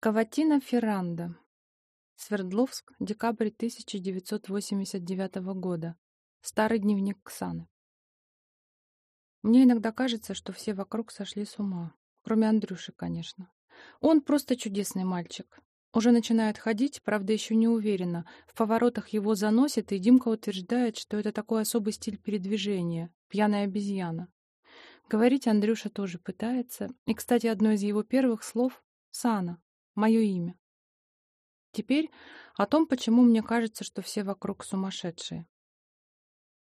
Каватина Ферранда. Свердловск, декабрь 1989 года. Старый дневник Ксаны. Мне иногда кажется, что все вокруг сошли с ума. Кроме Андрюши, конечно. Он просто чудесный мальчик. Уже начинает ходить, правда, еще не уверенно. В поворотах его заносит, и Димка утверждает, что это такой особый стиль передвижения. Пьяная обезьяна. Говорить Андрюша тоже пытается. И, кстати, одно из его первых слов — «Сана» мое имя. Теперь о том, почему мне кажется, что все вокруг сумасшедшие.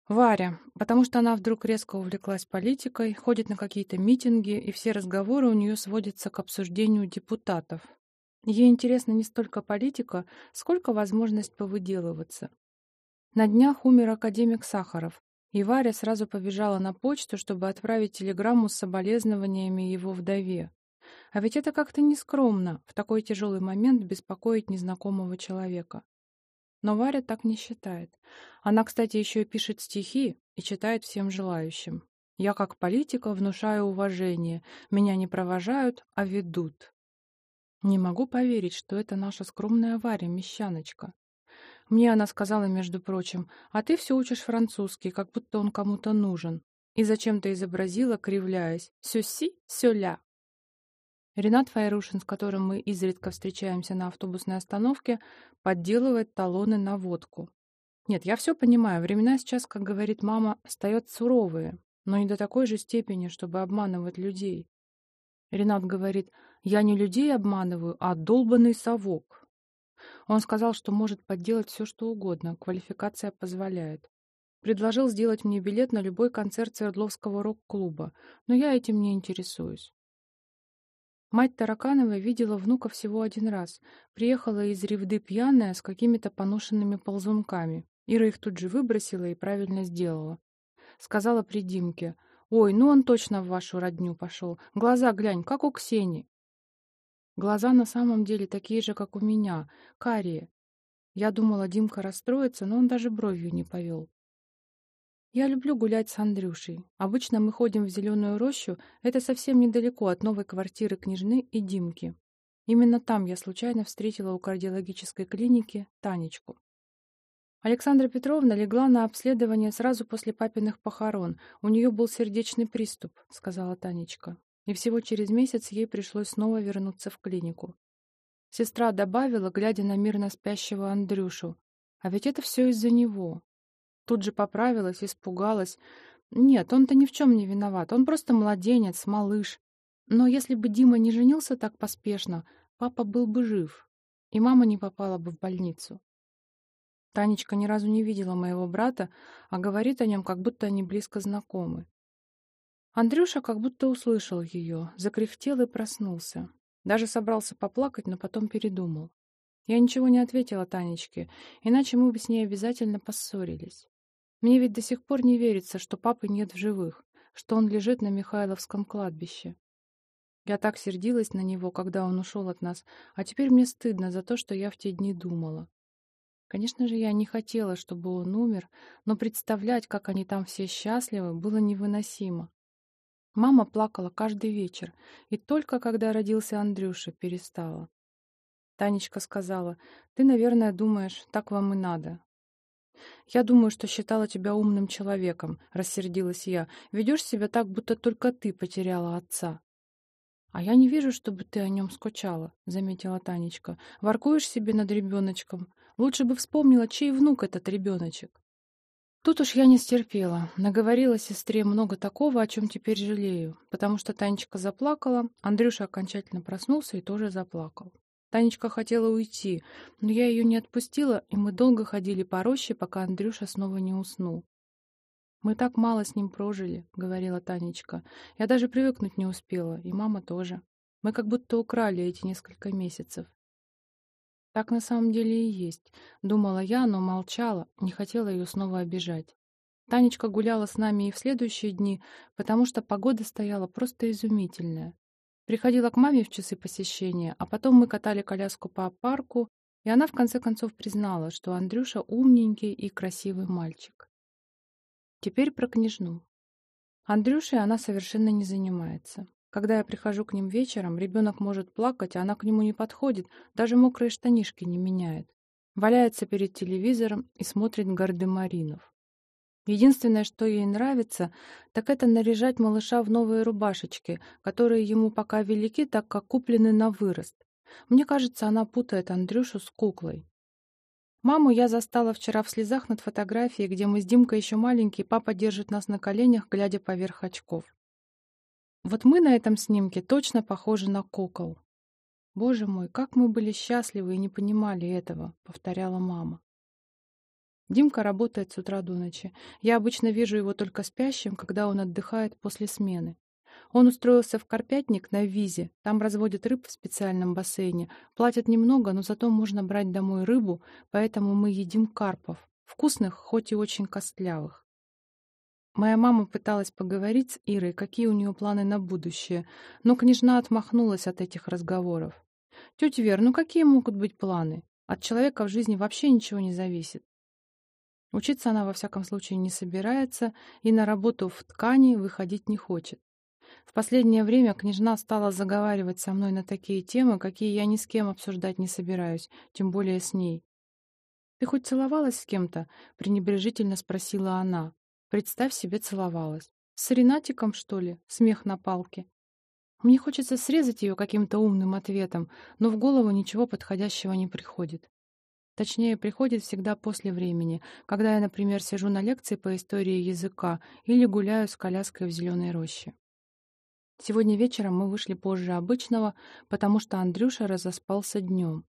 Варя, потому что она вдруг резко увлеклась политикой, ходит на какие-то митинги, и все разговоры у нее сводятся к обсуждению депутатов. Ей интересна не столько политика, сколько возможность повыделываться. На днях умер академик Сахаров, и Варя сразу побежала на почту, чтобы отправить телеграмму с соболезнованиями его вдове. А ведь это как-то нескромно в такой тяжелый момент беспокоить незнакомого человека. Но Варя так не считает. Она, кстати, еще и пишет стихи и читает всем желающим. Я как политика внушаю уважение. Меня не провожают, а ведут. Не могу поверить, что это наша скромная Варя, мещаночка. Мне она сказала, между прочим, а ты все учишь французский, как будто он кому-то нужен. И зачем-то изобразила, кривляясь, «сюси, сюля». Ренат Файрушин, с которым мы изредка встречаемся на автобусной остановке, подделывает талоны на водку. Нет, я все понимаю, времена сейчас, как говорит мама, стоят суровые, но не до такой же степени, чтобы обманывать людей. Ренат говорит, я не людей обманываю, а долбанный совок. Он сказал, что может подделать все, что угодно, квалификация позволяет. Предложил сделать мне билет на любой концерт Свердловского рок-клуба, но я этим не интересуюсь. Мать Тараканова видела внука всего один раз. Приехала из Ревды пьяная с какими-то поношенными ползунками. Ира их тут же выбросила и правильно сделала. Сказала при Димке. «Ой, ну он точно в вашу родню пошел. Глаза глянь, как у Ксении». Глаза на самом деле такие же, как у меня, карие. Я думала, Димка расстроится, но он даже бровью не повел. Я люблю гулять с Андрюшей. Обычно мы ходим в зеленую рощу, это совсем недалеко от новой квартиры княжны и Димки. Именно там я случайно встретила у кардиологической клиники Танечку. Александра Петровна легла на обследование сразу после папиных похорон. У нее был сердечный приступ, сказала Танечка. И всего через месяц ей пришлось снова вернуться в клинику. Сестра добавила, глядя на мирно спящего Андрюшу. А ведь это все из-за него. Тут же поправилась, испугалась. Нет, он-то ни в чем не виноват. Он просто младенец, малыш. Но если бы Дима не женился так поспешно, папа был бы жив, и мама не попала бы в больницу. Танечка ни разу не видела моего брата, а говорит о нем, как будто они близко знакомы. Андрюша как будто услышал ее, закряхтел и проснулся. Даже собрался поплакать, но потом передумал. Я ничего не ответила Танечке, иначе мы бы с ней обязательно поссорились. Мне ведь до сих пор не верится, что папы нет в живых, что он лежит на Михайловском кладбище. Я так сердилась на него, когда он ушел от нас, а теперь мне стыдно за то, что я в те дни думала. Конечно же, я не хотела, чтобы он умер, но представлять, как они там все счастливы, было невыносимо. Мама плакала каждый вечер, и только когда родился Андрюша, перестала. Танечка сказала, «Ты, наверное, думаешь, так вам и надо. «Я думаю, что считала тебя умным человеком», — рассердилась я. «Ведешь себя так, будто только ты потеряла отца». «А я не вижу, чтобы ты о нем скучала», — заметила Танечка. «Воркуешь себе над ребеночком. Лучше бы вспомнила, чей внук этот ребеночек». Тут уж я не стерпела. Наговорила сестре много такого, о чем теперь жалею, потому что Танечка заплакала, Андрюша окончательно проснулся и тоже заплакал. Танечка хотела уйти, но я ее не отпустила, и мы долго ходили по роще, пока Андрюша снова не уснул. «Мы так мало с ним прожили», — говорила Танечка. «Я даже привыкнуть не успела, и мама тоже. Мы как будто украли эти несколько месяцев». Так на самом деле и есть, думала я, но молчала, не хотела ее снова обижать. Танечка гуляла с нами и в следующие дни, потому что погода стояла просто изумительная. Приходила к маме в часы посещения, а потом мы катали коляску по парку, и она в конце концов признала, что Андрюша умненький и красивый мальчик. Теперь про княжну. Андрюшей она совершенно не занимается. Когда я прихожу к ним вечером, ребенок может плакать, а она к нему не подходит, даже мокрые штанишки не меняет. Валяется перед телевизором и смотрит гардемаринов. Единственное, что ей нравится, так это наряжать малыша в новые рубашечки, которые ему пока велики, так как куплены на вырост. Мне кажется, она путает Андрюшу с куклой. Маму я застала вчера в слезах над фотографией, где мы с Димкой еще маленькие, папа держит нас на коленях, глядя поверх очков. Вот мы на этом снимке точно похожи на кукол. Боже мой, как мы были счастливы и не понимали этого, повторяла мама. Димка работает с утра до ночи. Я обычно вижу его только спящим, когда он отдыхает после смены. Он устроился в Карпятник на визе. Там разводят рыб в специальном бассейне. Платят немного, но зато можно брать домой рыбу, поэтому мы едим карпов. Вкусных, хоть и очень костлявых. Моя мама пыталась поговорить с Ирой, какие у нее планы на будущее, но княжна отмахнулась от этих разговоров. «Тетя Вер, ну какие могут быть планы? От человека в жизни вообще ничего не зависит». Учиться она, во всяком случае, не собирается и на работу в ткани выходить не хочет. В последнее время княжна стала заговаривать со мной на такие темы, какие я ни с кем обсуждать не собираюсь, тем более с ней. «Ты хоть целовалась с кем-то?» — пренебрежительно спросила она. Представь себе, целовалась. С Ренатиком, что ли? Смех на палке. Мне хочется срезать ее каким-то умным ответом, но в голову ничего подходящего не приходит. Точнее, приходит всегда после времени, когда я, например, сижу на лекции по истории языка или гуляю с коляской в зеленой роще. Сегодня вечером мы вышли позже обычного, потому что Андрюша разоспался днем.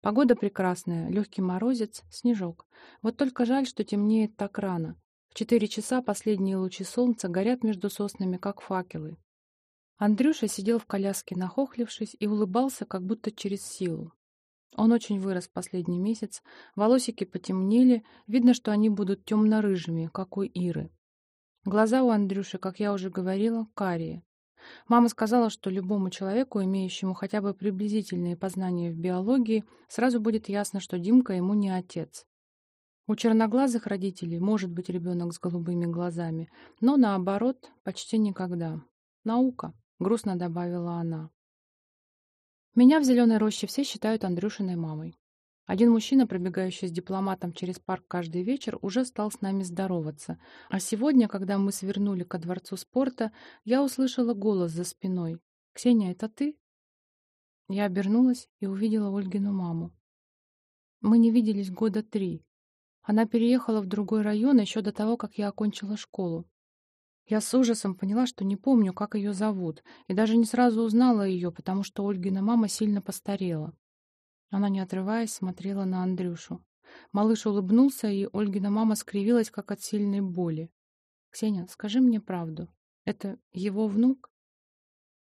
Погода прекрасная, легкий морозец, снежок. Вот только жаль, что темнеет так рано. В четыре часа последние лучи солнца горят между соснами, как факелы. Андрюша сидел в коляске, нахохлившись, и улыбался, как будто через силу. Он очень вырос последний месяц, волосики потемнели, видно, что они будут темно-рыжими, как у Иры. Глаза у Андрюши, как я уже говорила, карие. Мама сказала, что любому человеку, имеющему хотя бы приблизительные познания в биологии, сразу будет ясно, что Димка ему не отец. У черноглазых родителей может быть ребенок с голубыми глазами, но наоборот, почти никогда. Наука, грустно добавила она. Меня в зеленой роще все считают Андрюшиной мамой. Один мужчина, пробегающий с дипломатом через парк каждый вечер, уже стал с нами здороваться. А сегодня, когда мы свернули ко дворцу спорта, я услышала голос за спиной. «Ксения, это ты?» Я обернулась и увидела Ольгину маму. Мы не виделись года три. Она переехала в другой район еще до того, как я окончила школу. Я с ужасом поняла, что не помню, как ее зовут, и даже не сразу узнала ее, потому что Ольгина мама сильно постарела. Она, не отрываясь, смотрела на Андрюшу. Малыш улыбнулся, и Ольгина мама скривилась, как от сильной боли. «Ксения, скажи мне правду. Это его внук?»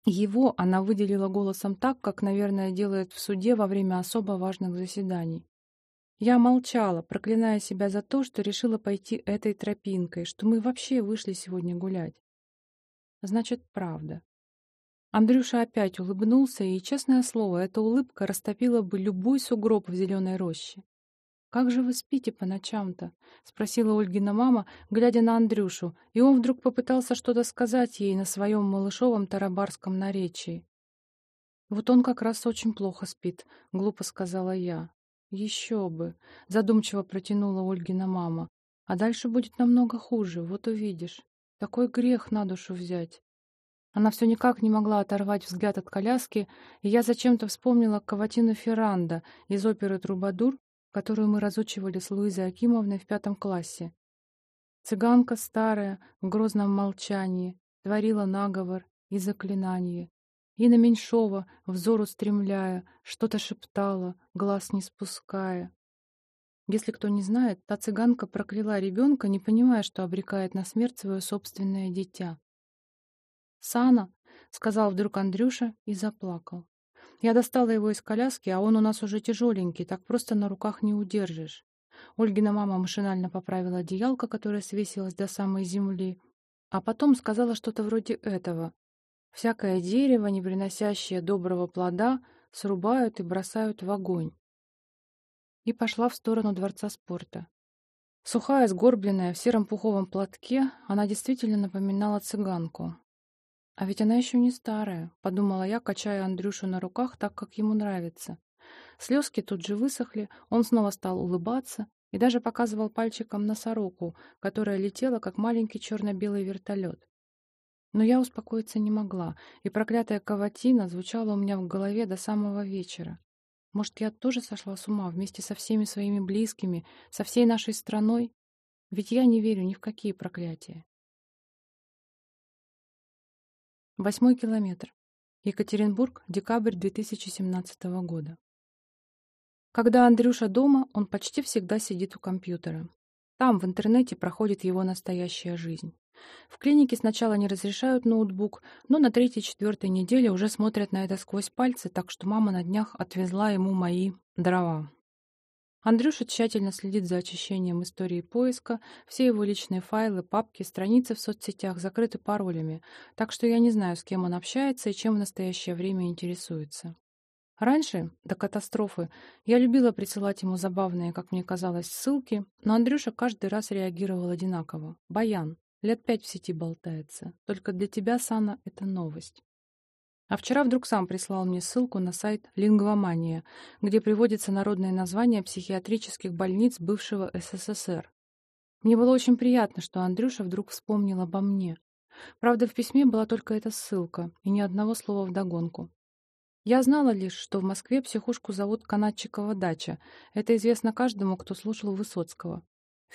Его она выделила голосом так, как, наверное, делает в суде во время особо важных заседаний. Я молчала, проклиная себя за то, что решила пойти этой тропинкой, что мы вообще вышли сегодня гулять. Значит, правда. Андрюша опять улыбнулся, и, честное слово, эта улыбка растопила бы любой сугроб в зеленой роще. «Как же вы спите по ночам-то?» — спросила Ольгина мама, глядя на Андрюшу, и он вдруг попытался что-то сказать ей на своем малышовом тарабарском наречии. «Вот он как раз очень плохо спит», — глупо сказала я. «Еще бы!» — задумчиво протянула Ольгина мама. «А дальше будет намного хуже, вот увидишь. Такой грех на душу взять». Она все никак не могла оторвать взгляд от коляски, и я зачем-то вспомнила Каватину Ферранда из оперы «Трубадур», которую мы разучивали с Луизой Акимовной в пятом классе. Цыганка старая, в грозном молчании, творила наговор и заклинание. И на Меньшова, взор устремляя, что-то шептала, глаз не спуская. Если кто не знает, та цыганка прокляла ребенка, не понимая, что обрекает на смерть свое собственное дитя. «Сана!» — сказал вдруг Андрюша и заплакал. Я достала его из коляски, а он у нас уже тяжеленький, так просто на руках не удержишь. Ольгина мама машинально поправила одеялко, которое свесилось до самой земли, а потом сказала что-то вроде этого. Всякое дерево, не приносящее доброго плода, срубают и бросают в огонь. И пошла в сторону дворца спорта. Сухая, сгорбленная, в сером пуховом платке, она действительно напоминала цыганку. А ведь она еще не старая, подумала я, качая Андрюшу на руках так, как ему нравится. Слезки тут же высохли, он снова стал улыбаться и даже показывал пальчиком на сороку, которая летела, как маленький черно-белый вертолет. Но я успокоиться не могла, и проклятая каватина звучала у меня в голове до самого вечера. Может, я тоже сошла с ума вместе со всеми своими близкими, со всей нашей страной? Ведь я не верю ни в какие проклятия. Восьмой километр. Екатеринбург, декабрь 2017 года. Когда Андрюша дома, он почти всегда сидит у компьютера. Там, в интернете, проходит его настоящая жизнь. В клинике сначала не разрешают ноутбук, но на третьей-четвертой неделе уже смотрят на это сквозь пальцы, так что мама на днях отвезла ему мои дрова. Андрюша тщательно следит за очищением истории поиска, все его личные файлы, папки, страницы в соцсетях закрыты паролями, так что я не знаю, с кем он общается и чем в настоящее время интересуется. Раньше, до катастрофы, я любила присылать ему забавные, как мне казалось, ссылки, но Андрюша каждый раз реагировал одинаково. «Баян, лет пять в сети болтается. Только для тебя, Сана, это новость». А вчера вдруг сам прислал мне ссылку на сайт «Лингвомания», где приводится народное название психиатрических больниц бывшего СССР. Мне было очень приятно, что Андрюша вдруг вспомнил обо мне. Правда, в письме была только эта ссылка и ни одного слова вдогонку. Я знала лишь, что в Москве психушку зовут Канатчикова дача. Это известно каждому, кто слушал Высоцкого.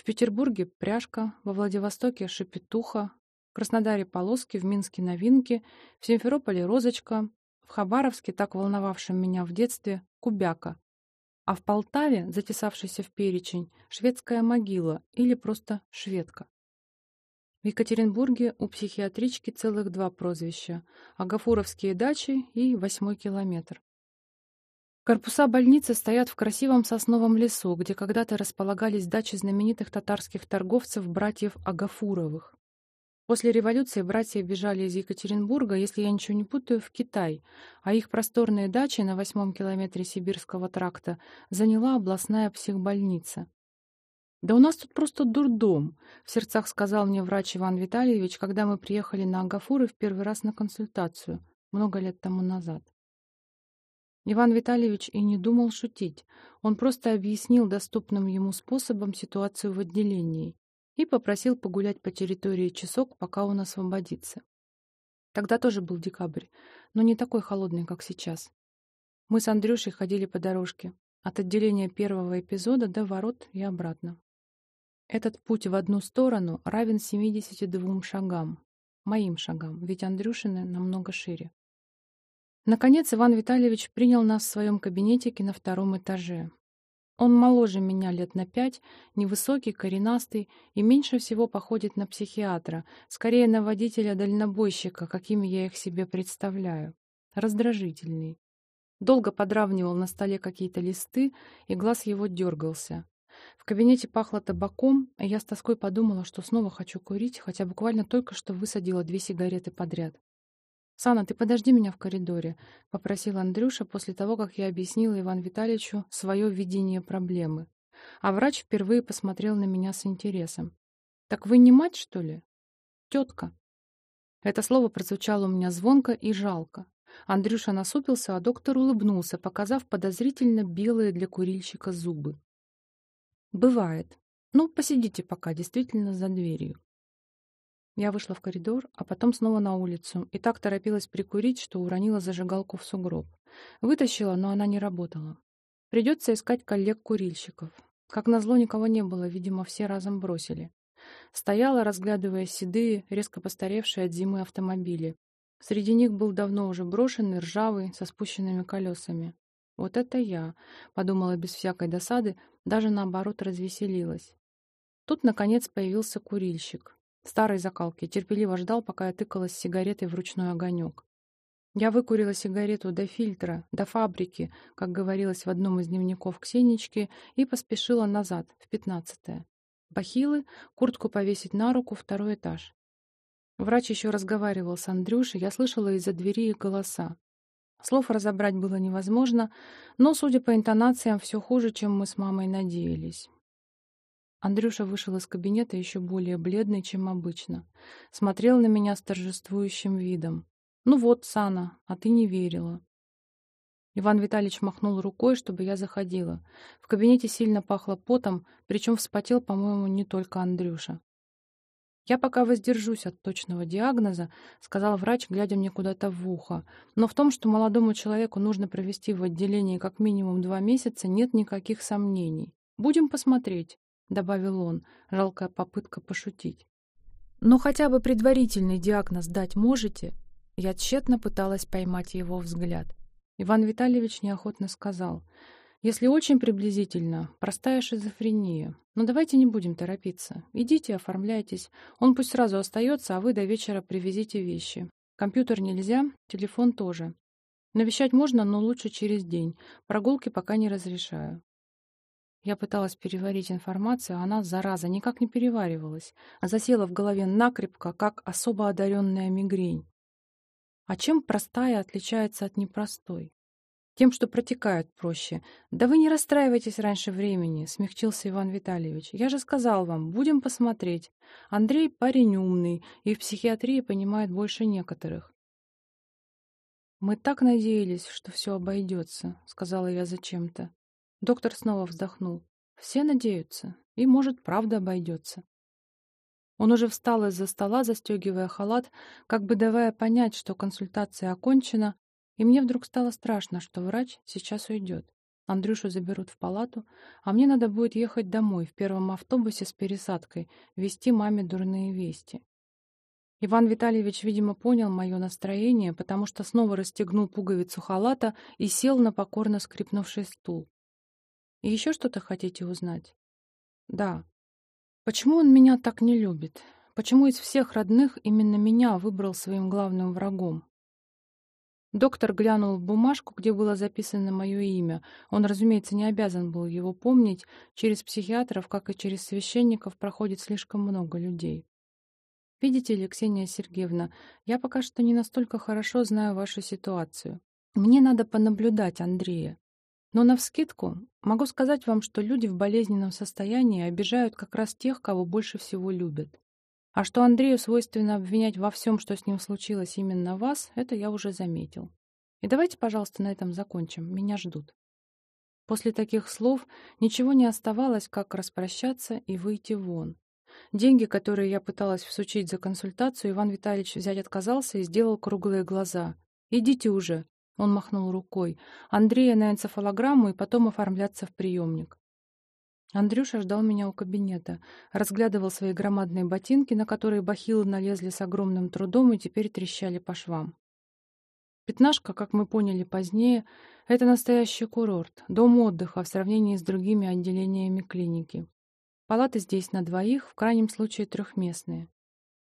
В Петербурге — пряжка, во Владивостоке — шепетуха, в Краснодаре полоски, в Минске новинки, в Симферополе розочка, в Хабаровске, так волновавшем меня в детстве, кубяка, а в Полтаве, затесавшейся в перечень, шведская могила или просто шведка. В Екатеринбурге у психиатрички целых два прозвища – Агафуровские дачи и Восьмой километр. Корпуса больницы стоят в красивом сосновом лесу, где когда-то располагались дачи знаменитых татарских торговцев братьев Агафуровых. После революции братья бежали из Екатеринбурга, если я ничего не путаю, в Китай, а их просторные дачи на восьмом километре Сибирского тракта заняла областная психбольница. «Да у нас тут просто дурдом», — в сердцах сказал мне врач Иван Витальевич, когда мы приехали на Агафуры в первый раз на консультацию, много лет тому назад. Иван Витальевич и не думал шутить. Он просто объяснил доступным ему способом ситуацию в отделении и попросил погулять по территории часок, пока он освободится. Тогда тоже был декабрь, но не такой холодный, как сейчас. Мы с Андрюшей ходили по дорожке, от отделения первого эпизода до ворот и обратно. Этот путь в одну сторону равен 72 шагам. Моим шагам, ведь Андрюшины намного шире. Наконец Иван Витальевич принял нас в своем кабинетике на втором этаже. Он моложе меня лет на пять, невысокий, коренастый и меньше всего походит на психиатра, скорее на водителя-дальнобойщика, какими я их себе представляю. Раздражительный. Долго подравнивал на столе какие-то листы, и глаз его дергался. В кабинете пахло табаком, и я с тоской подумала, что снова хочу курить, хотя буквально только что высадила две сигареты подряд. «Сана, ты подожди меня в коридоре», — попросил Андрюша после того, как я объяснила Ивану Витальевичу свое видение проблемы. А врач впервые посмотрел на меня с интересом. «Так вы не мать, что ли?» «Тетка». Это слово прозвучало у меня звонко и жалко. Андрюша насупился, а доктор улыбнулся, показав подозрительно белые для курильщика зубы. «Бывает. Ну, посидите пока, действительно, за дверью». Я вышла в коридор, а потом снова на улицу, и так торопилась прикурить, что уронила зажигалку в сугроб. Вытащила, но она не работала. Придется искать коллег-курильщиков. Как назло, никого не было, видимо, все разом бросили. Стояла, разглядывая седые, резко постаревшие от зимы автомобили. Среди них был давно уже брошенный, ржавый, со спущенными колесами. «Вот это я!» — подумала без всякой досады, даже наоборот развеселилась. Тут, наконец, появился курильщик. Старой закалки, терпеливо ждал, пока я тыкалась сигаретой в ручной огонек. Я выкурила сигарету до фильтра, до фабрики, как говорилось в одном из дневников Ксенички, и поспешила назад, в пятнадцатое. Бахилы, куртку повесить на руку, второй этаж. Врач еще разговаривал с Андрюшей, я слышала из-за двери голоса. Слов разобрать было невозможно, но, судя по интонациям, все хуже, чем мы с мамой надеялись. Андрюша вышел из кабинета еще более бледный, чем обычно. Смотрел на меня с торжествующим видом. Ну вот, Сана, а ты не верила. Иван Витальевич махнул рукой, чтобы я заходила. В кабинете сильно пахло потом, причем вспотел, по-моему, не только Андрюша. «Я пока воздержусь от точного диагноза», — сказал врач, глядя мне куда-то в ухо. «Но в том, что молодому человеку нужно провести в отделении как минимум два месяца, нет никаких сомнений. Будем посмотреть», — добавил он, жалкая попытка пошутить. «Но хотя бы предварительный диагноз дать можете?» Я тщетно пыталась поймать его взгляд. Иван Витальевич неохотно сказал, «Если очень приблизительно, простая шизофрения. Но давайте не будем торопиться. Идите, оформляйтесь. Он пусть сразу остается, а вы до вечера привезите вещи. Компьютер нельзя, телефон тоже. Навещать можно, но лучше через день. Прогулки пока не разрешаю». Я пыталась переварить информацию, а она, зараза, никак не переваривалась, а засела в голове накрепко, как особо одаренная мигрень. А чем простая отличается от непростой? Тем, что протекают проще. Да вы не расстраивайтесь раньше времени, смягчился Иван Витальевич. Я же сказал вам, будем посмотреть. Андрей парень умный и в психиатрии понимает больше некоторых. Мы так надеялись, что все обойдется, сказала я зачем-то. Доктор снова вздохнул. Все надеются, и, может, правда обойдется. Он уже встал из-за стола, застегивая халат, как бы давая понять, что консультация окончена, и мне вдруг стало страшно, что врач сейчас уйдет. Андрюшу заберут в палату, а мне надо будет ехать домой в первом автобусе с пересадкой, вести маме дурные вести. Иван Витальевич, видимо, понял мое настроение, потому что снова расстегнул пуговицу халата и сел на покорно скрипнувший стул. «И еще что-то хотите узнать?» «Да», Почему он меня так не любит? Почему из всех родных именно меня выбрал своим главным врагом? Доктор глянул в бумажку, где было записано мое имя. Он, разумеется, не обязан был его помнить. Через психиатров, как и через священников, проходит слишком много людей. Видите ли, Ксения Сергеевна, я пока что не настолько хорошо знаю вашу ситуацию. Мне надо понаблюдать Андрея. Но навскидку могу сказать вам, что люди в болезненном состоянии обижают как раз тех, кого больше всего любят. А что Андрею свойственно обвинять во всем, что с ним случилось именно вас, это я уже заметил. И давайте, пожалуйста, на этом закончим. Меня ждут. После таких слов ничего не оставалось, как распрощаться и выйти вон. Деньги, которые я пыталась всучить за консультацию, Иван Витальевич взять отказался и сделал круглые глаза. «Идите уже», он махнул рукой. Андрея на энцефалограмму и потом оформляться в приемник. Андрюша ждал меня у кабинета, разглядывал свои громадные ботинки, на которые бахилы налезли с огромным трудом и теперь трещали по швам. Пятнашка, как мы поняли позднее, это настоящий курорт, дом отдыха в сравнении с другими отделениями клиники. Палаты здесь на двоих, в крайнем случае трехместные.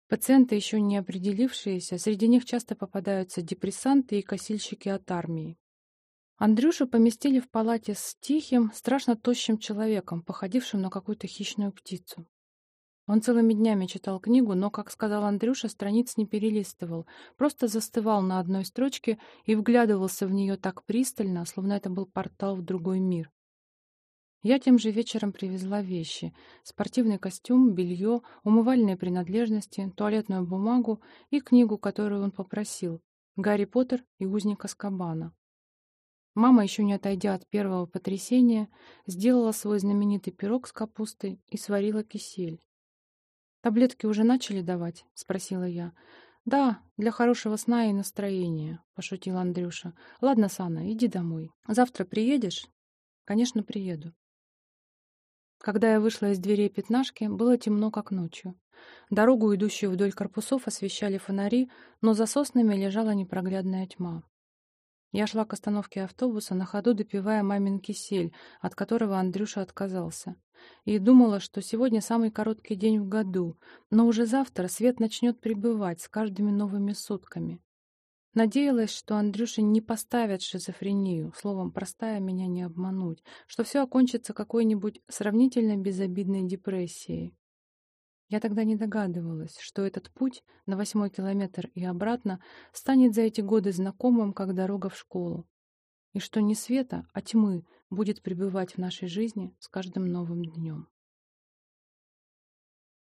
Пациенты, еще не определившиеся, среди них часто попадаются депрессанты и косильщики от армии. Андрюшу поместили в палате с тихим, страшно тощим человеком, походившим на какую-то хищную птицу. Он целыми днями читал книгу, но, как сказал Андрюша, страниц не перелистывал, просто застывал на одной строчке и вглядывался в нее так пристально, словно это был портал в другой мир. Я тем же вечером привезла вещи. Спортивный костюм, белье, умывальные принадлежности, туалетную бумагу и книгу, которую он попросил. «Гарри Поттер и узник Аскабана». Мама, еще не отойдя от первого потрясения, сделала свой знаменитый пирог с капустой и сварила кисель. «Таблетки уже начали давать?» — спросила я. «Да, для хорошего сна и настроения», — пошутил Андрюша. «Ладно, Сана, иди домой. Завтра приедешь?» «Конечно, приеду». Когда я вышла из дверей пятнашки, было темно, как ночью. Дорогу, идущую вдоль корпусов, освещали фонари, но за соснами лежала непроглядная тьма. Я шла к остановке автобуса, на ходу допивая мамин кисель, от которого Андрюша отказался. И думала, что сегодня самый короткий день в году, но уже завтра свет начнет прибывать с каждыми новыми сутками. Надеялась, что Андрюша не поставят шизофрению, словом, простая меня не обмануть, что все окончится какой-нибудь сравнительно безобидной депрессией. Я тогда не догадывалась, что этот путь на восьмой километр и обратно станет за эти годы знакомым, как дорога в школу, и что не света, а тьмы будет пребывать в нашей жизни с каждым новым днем.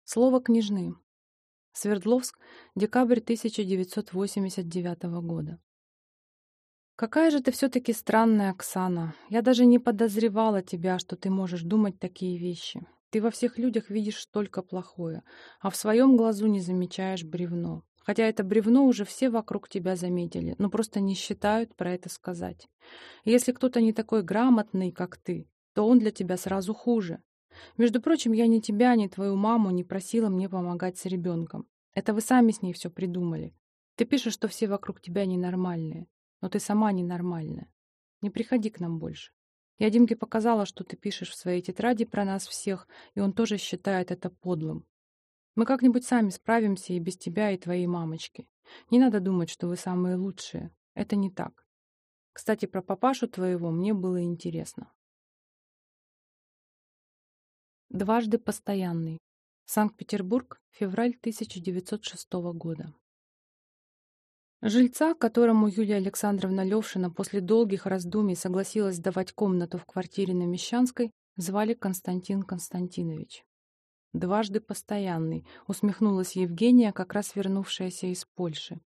Слово княжны. Свердловск, декабрь 1989 года. Какая же ты все-таки странная, Оксана. Я даже не подозревала тебя, что ты можешь думать такие вещи. Ты во всех людях видишь только плохое, а в своем глазу не замечаешь бревно. Хотя это бревно уже все вокруг тебя заметили, но просто не считают про это сказать. если кто-то не такой грамотный, как ты, то он для тебя сразу хуже. Между прочим, я ни тебя, ни твою маму не просила мне помогать с ребенком. Это вы сами с ней все придумали. Ты пишешь, что все вокруг тебя ненормальные. Но ты сама ненормальная. Не приходи к нам больше. Я Димке показала, что ты пишешь в своей тетради про нас всех, и он тоже считает это подлым. Мы как-нибудь сами справимся и без тебя, и твоей мамочки. Не надо думать, что вы самые лучшие. Это не так. Кстати, про папашу твоего мне было интересно. Дважды постоянный. Санкт-Петербург, февраль 1906 года. Жильца, которому Юлия Александровна Левшина после долгих раздумий согласилась давать комнату в квартире на Мещанской, звали Константин Константинович. «Дважды постоянный», — усмехнулась Евгения, как раз вернувшаяся из Польши.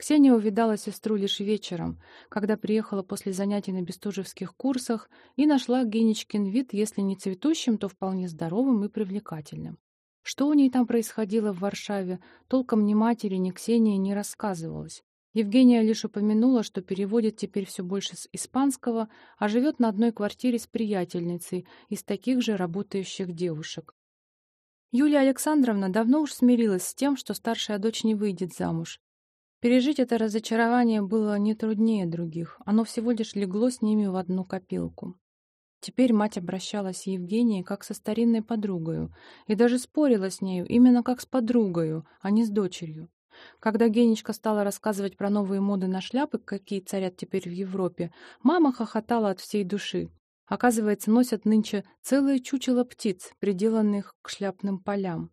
Ксения увидала сестру лишь вечером, когда приехала после занятий на бестужевских курсах и нашла Генечкин вид, если не цветущим, то вполне здоровым и привлекательным. Что у ней там происходило в Варшаве, толком ни матери, ни Ксении не рассказывалось. Евгения лишь упомянула, что переводит теперь все больше с испанского, а живет на одной квартире с приятельницей из таких же работающих девушек. Юлия Александровна давно уж смирилась с тем, что старшая дочь не выйдет замуж. Пережить это разочарование было не труднее других, оно всего лишь легло с ними в одну копилку. Теперь мать обращалась с Евгенией как со старинной подругою и даже спорила с нею именно как с подругою, а не с дочерью. Когда Генечка стала рассказывать про новые моды на шляпы, какие царят теперь в Европе, мама хохотала от всей души. Оказывается, носят нынче целые чучело птиц, приделанных к шляпным полям.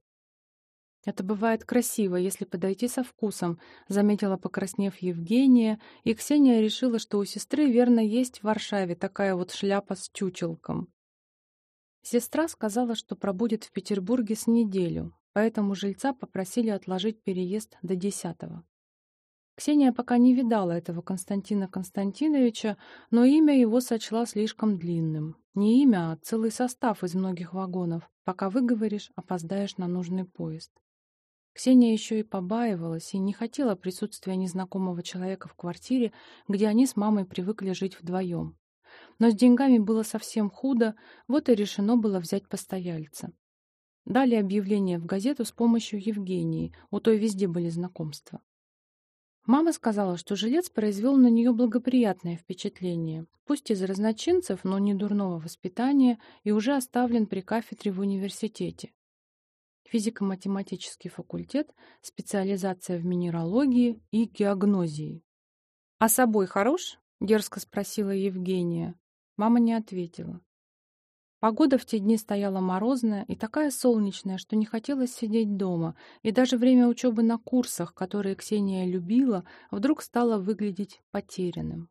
Это бывает красиво, если подойти со вкусом, заметила покраснев Евгения, и Ксения решила, что у сестры верно есть в Варшаве такая вот шляпа с чучелком. Сестра сказала, что пробудет в Петербурге с неделю, поэтому жильца попросили отложить переезд до десятого. Ксения пока не видала этого Константина Константиновича, но имя его сочла слишком длинным. Не имя, а целый состав из многих вагонов. Пока выговоришь, опоздаешь на нужный поезд. Ксения еще и побаивалась и не хотела присутствия незнакомого человека в квартире, где они с мамой привыкли жить вдвоем. Но с деньгами было совсем худо, вот и решено было взять постояльца. Дали объявление в газету с помощью Евгении, у той везде были знакомства. Мама сказала, что жилец произвел на нее благоприятное впечатление, пусть из разночинцев, но не дурного воспитания, и уже оставлен при кафедре в университете физико-математический факультет, специализация в минералогии и геогнозии. «А собой хорош?» — дерзко спросила Евгения. Мама не ответила. Погода в те дни стояла морозная и такая солнечная, что не хотелось сидеть дома, и даже время учебы на курсах, которые Ксения любила, вдруг стало выглядеть потерянным.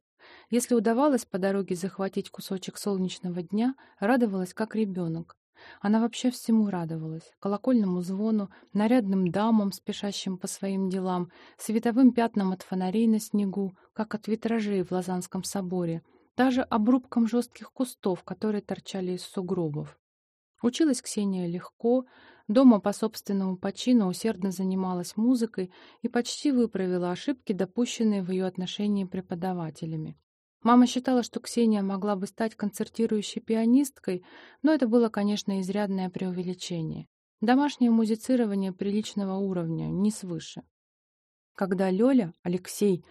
Если удавалось по дороге захватить кусочек солнечного дня, радовалась как ребенок. Она вообще всему радовалась. Колокольному звону, нарядным дамам, спешащим по своим делам, световым пятнам от фонарей на снегу, как от витражей в Лазанском соборе, даже обрубкам жестких кустов, которые торчали из сугробов. Училась Ксения легко, дома по собственному почину усердно занималась музыкой и почти выправила ошибки, допущенные в ее отношении преподавателями. Мама считала, что Ксения могла бы стать концертирующей пианисткой, но это было, конечно, изрядное преувеличение. Домашнее музицирование приличного уровня, не свыше. Когда Лёля, Алексей,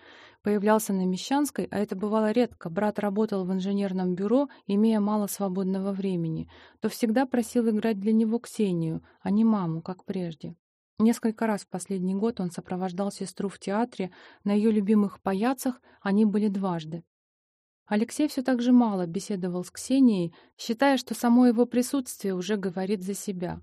появлялся на Мещанской, а это бывало редко, брат работал в инженерном бюро, имея мало свободного времени, то всегда просил играть для него Ксению, а не маму, как прежде. Несколько раз в последний год он сопровождал сестру в театре, на ее любимых паяцах они были дважды. Алексей все так же мало беседовал с Ксенией, считая, что само его присутствие уже говорит за себя.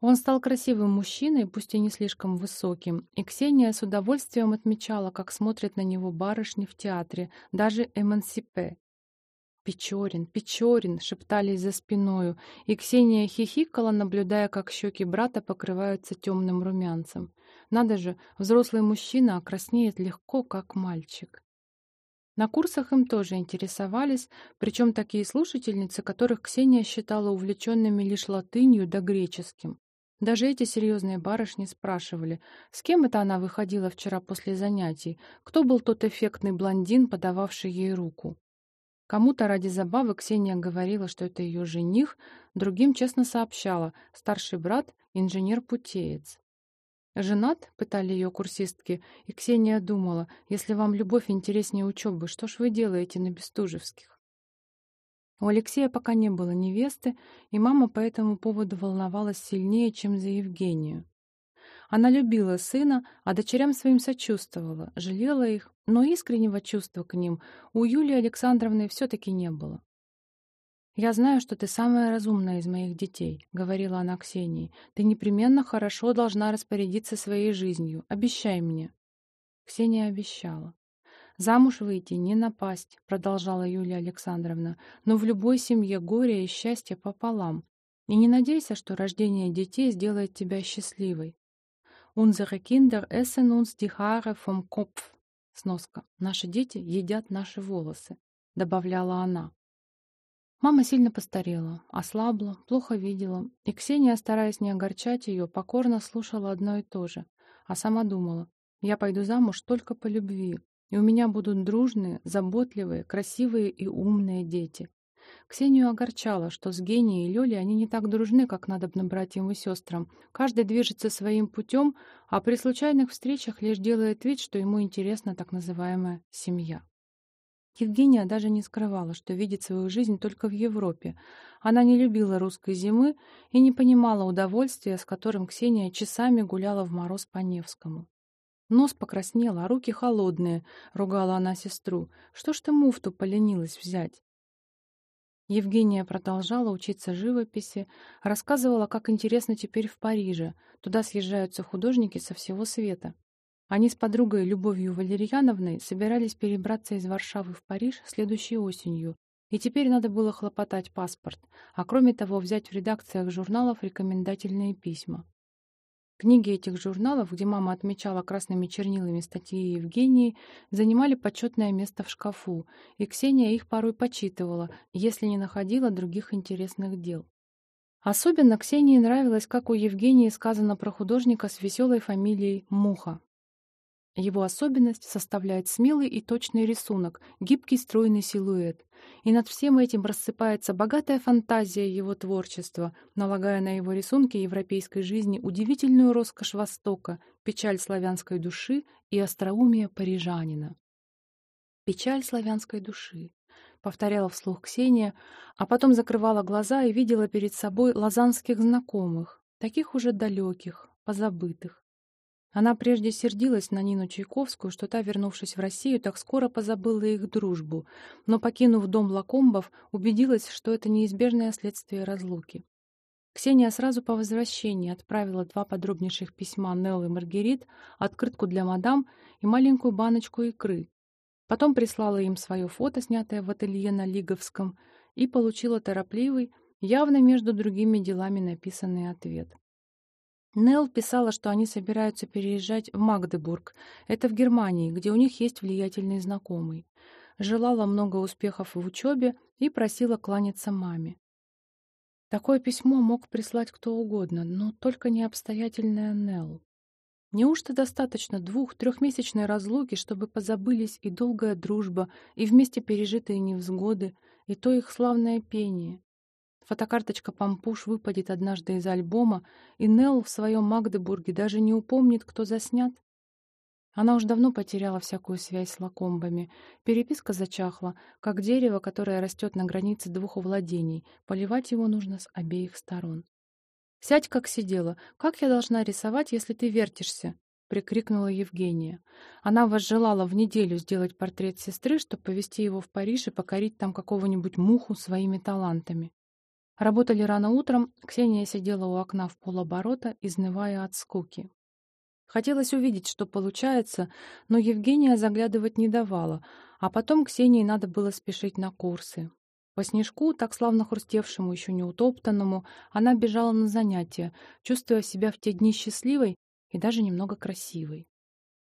Он стал красивым мужчиной, пусть и не слишком высоким, и Ксения с удовольствием отмечала, как смотрят на него барышни в театре, даже эмансипе. «Печорин, Печорин!» — шептались за спиною, и Ксения хихикала, наблюдая, как щеки брата покрываются темным румянцем. Надо же, взрослый мужчина окраснеет легко, как мальчик. На курсах им тоже интересовались, причем такие слушательницы, которых Ксения считала увлеченными лишь латынью да греческим. Даже эти серьезные барышни спрашивали, с кем это она выходила вчера после занятий, кто был тот эффектный блондин, подававший ей руку. Кому-то ради забавы Ксения говорила, что это ее жених, другим честно сообщала, старший брат — инженер-путеец. «Женат?» — пытали ее курсистки, и Ксения думала, «Если вам любовь интереснее учебы, что ж вы делаете на Бестужевских?» У Алексея пока не было невесты, и мама по этому поводу волновалась сильнее, чем за Евгению. Она любила сына, а дочерям своим сочувствовала, жалела их, но искреннего чувства к ним у Юлии Александровны все-таки не было. «Я знаю, что ты самая разумная из моих детей», — говорила она Ксении. «Ты непременно хорошо должна распорядиться своей жизнью. Обещай мне». Ксения обещала. «Замуж выйти, не напасть», — продолжала Юлия Александровна, «но в любой семье горе и счастье пополам. И не надейся, что рождение детей сделает тебя счастливой. Unsere Kinder essen uns die Haare vom. Сноска. Наши дети едят наши волосы, добавляла она. Мама сильно постарела, ослабла, плохо видела, и Ксения, стараясь не огорчать ее, покорно слушала одно и то же, а сама думала, я пойду замуж только по любви, и у меня будут дружные, заботливые, красивые и умные дети. Ксению огорчало, что с Генией и Лёлей они не так дружны, как надо бы братьям и сестрам. Каждый движется своим путем, а при случайных встречах лишь делает вид, что ему интересна так называемая семья. Евгения даже не скрывала, что видит свою жизнь только в Европе. Она не любила русской зимы и не понимала удовольствия, с которым Ксения часами гуляла в мороз по Невскому. Нос покраснел, а руки холодные, ругала она сестру. Что ж ты муфту поленилась взять? Евгения продолжала учиться живописи, рассказывала, как интересно теперь в Париже. Туда съезжаются художники со всего света. Они с подругой Любовью Валерьяновной собирались перебраться из Варшавы в Париж следующей осенью, и теперь надо было хлопотать паспорт, а кроме того взять в редакциях журналов рекомендательные письма. Книги этих журналов, где мама отмечала красными чернилами статьи Евгении, занимали почетное место в шкафу, и Ксения их порой почитывала, если не находила других интересных дел. Особенно Ксении нравилось, как у Евгении сказано про художника с веселой фамилией Муха. Его особенность составляет смелый и точный рисунок, гибкий стройный силуэт. И над всем этим рассыпается богатая фантазия его творчества, налагая на его рисунки европейской жизни удивительную роскошь Востока, печаль славянской души и остроумие парижанина. «Печаль славянской души», — повторяла вслух Ксения, а потом закрывала глаза и видела перед собой лазанских знакомых, таких уже далеких, позабытых. Она прежде сердилась на Нину Чайковскую, что та, вернувшись в Россию, так скоро позабыла их дружбу, но, покинув дом Лакомбов, убедилась, что это неизбежное следствие разлуки. Ксения сразу по возвращении отправила два подробнейших письма Нелл и Маргерит, открытку для мадам и маленькую баночку икры. Потом прислала им свое фото, снятое в ателье на Лиговском, и получила торопливый, явно между другими делами написанный ответ. Нелл писала, что они собираются переезжать в Магдебург. Это в Германии, где у них есть влиятельный знакомый. Желала много успехов в учебе и просила кланяться маме. Такое письмо мог прислать кто угодно, но только не обстоятельная Нелл. Неужто достаточно двух-трехмесячной разлуки, чтобы позабылись и долгая дружба, и вместе пережитые невзгоды, и то их славное пение? Фотокарточка «Пампуш» выпадет однажды из альбома, и Нелл в своем Магдебурге даже не упомнит, кто заснят. Она уж давно потеряла всякую связь с лакомбами. Переписка зачахла, как дерево, которое растет на границе двух владений. Поливать его нужно с обеих сторон. «Сядь, как сидела. Как я должна рисовать, если ты вертишься?» — прикрикнула Евгения. Она возжелала в неделю сделать портрет сестры, чтобы повезти его в Париж и покорить там какого-нибудь муху своими талантами. Работали рано утром, Ксения сидела у окна в полоборота, изнывая от скуки. Хотелось увидеть, что получается, но Евгения заглядывать не давала, а потом Ксении надо было спешить на курсы. По снежку, так славно хрустевшему, еще не утоптанному, она бежала на занятия, чувствуя себя в те дни счастливой и даже немного красивой.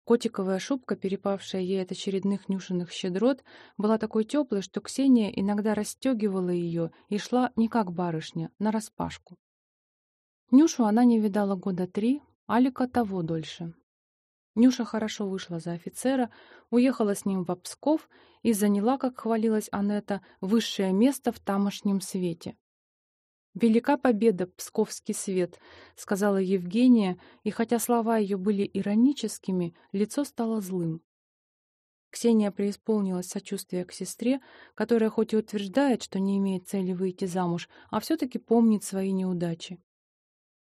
Котиковая шубка, перепавшая ей от очередных нюшиных щедрот, была такой теплой, что Ксения иногда расстегивала ее и шла не как барышня, нараспашку. Нюшу она не видала года три, Алика того дольше. Нюша хорошо вышла за офицера, уехала с ним в Псков и заняла, как хвалилась Анетта, высшее место в тамошнем свете. «Велика победа, псковский свет», — сказала Евгения, и хотя слова ее были ироническими, лицо стало злым. Ксения преисполнилась сочувствия к сестре, которая хоть и утверждает, что не имеет цели выйти замуж, а все-таки помнит свои неудачи.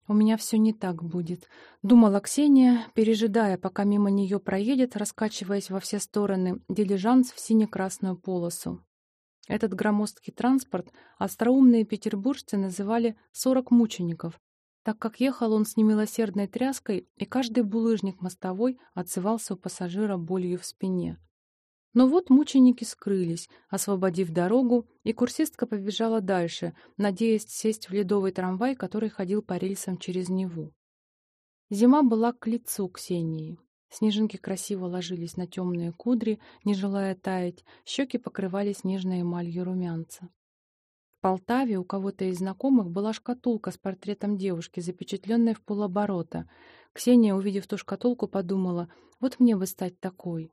«У меня все не так будет», — думала Ксения, пережидая, пока мимо нее проедет, раскачиваясь во все стороны, дилижанс в сине-красную полосу. Этот громоздкий транспорт остроумные петербуржцы называли «сорок мучеников», так как ехал он с немилосердной тряской, и каждый булыжник мостовой отзывался у пассажира болью в спине. Но вот мученики скрылись, освободив дорогу, и курсистка побежала дальше, надеясь сесть в ледовый трамвай, который ходил по рельсам через Неву. Зима была к лицу Ксении. Снежинки красиво ложились на темные кудри, не желая таять, щеки покрывались нежной эмалью румянца. В Полтаве у кого-то из знакомых была шкатулка с портретом девушки, запечатленной в полоборота. Ксения, увидев ту шкатулку, подумала, вот мне бы стать такой.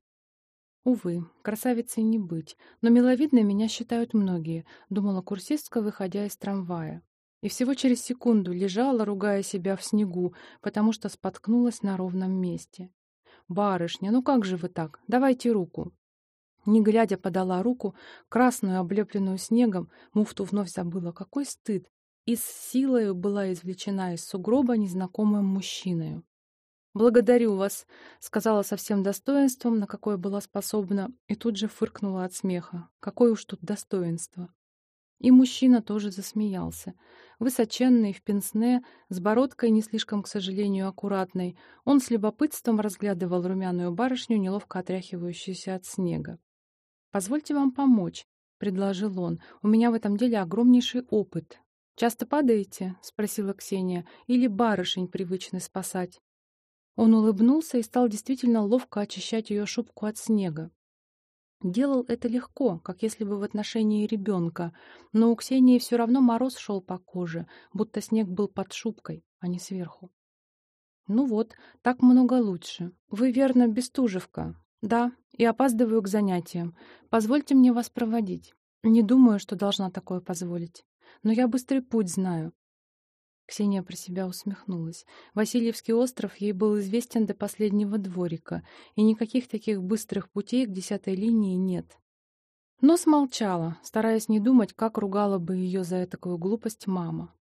Увы, красавицей не быть, но миловидной меня считают многие, думала курсистка, выходя из трамвая. И всего через секунду лежала, ругая себя в снегу, потому что споткнулась на ровном месте. «Барышня, ну как же вы так? Давайте руку!» Не глядя подала руку, красную, облепленную снегом, муфту вновь забыла. Какой стыд! И с силою была извлечена из сугроба незнакомым мужчиной. «Благодарю вас», — сказала со всем достоинством, на какое была способна, и тут же фыркнула от смеха. «Какое уж тут достоинство!» И мужчина тоже засмеялся. Высоченный, в пенсне, с бородкой, не слишком, к сожалению, аккуратной, он с любопытством разглядывал румяную барышню, неловко отряхивающуюся от снега. «Позвольте вам помочь», — предложил он. «У меня в этом деле огромнейший опыт». «Часто падаете?» — спросила Ксения. «Или барышень привычны спасать?» Он улыбнулся и стал действительно ловко очищать ее шубку от снега. Делал это легко, как если бы в отношении ребенка, но у Ксении все равно мороз шел по коже, будто снег был под шубкой, а не сверху. «Ну вот, так много лучше. Вы, верно, Бестужевка?» «Да, и опаздываю к занятиям. Позвольте мне вас проводить. Не думаю, что должна такое позволить. Но я быстрый путь знаю. Ксения про себя усмехнулась. Васильевский остров ей был известен до последнего дворика, и никаких таких быстрых путей к десятой линии нет. Но смолчала, стараясь не думать, как ругала бы ее за такую глупость мама.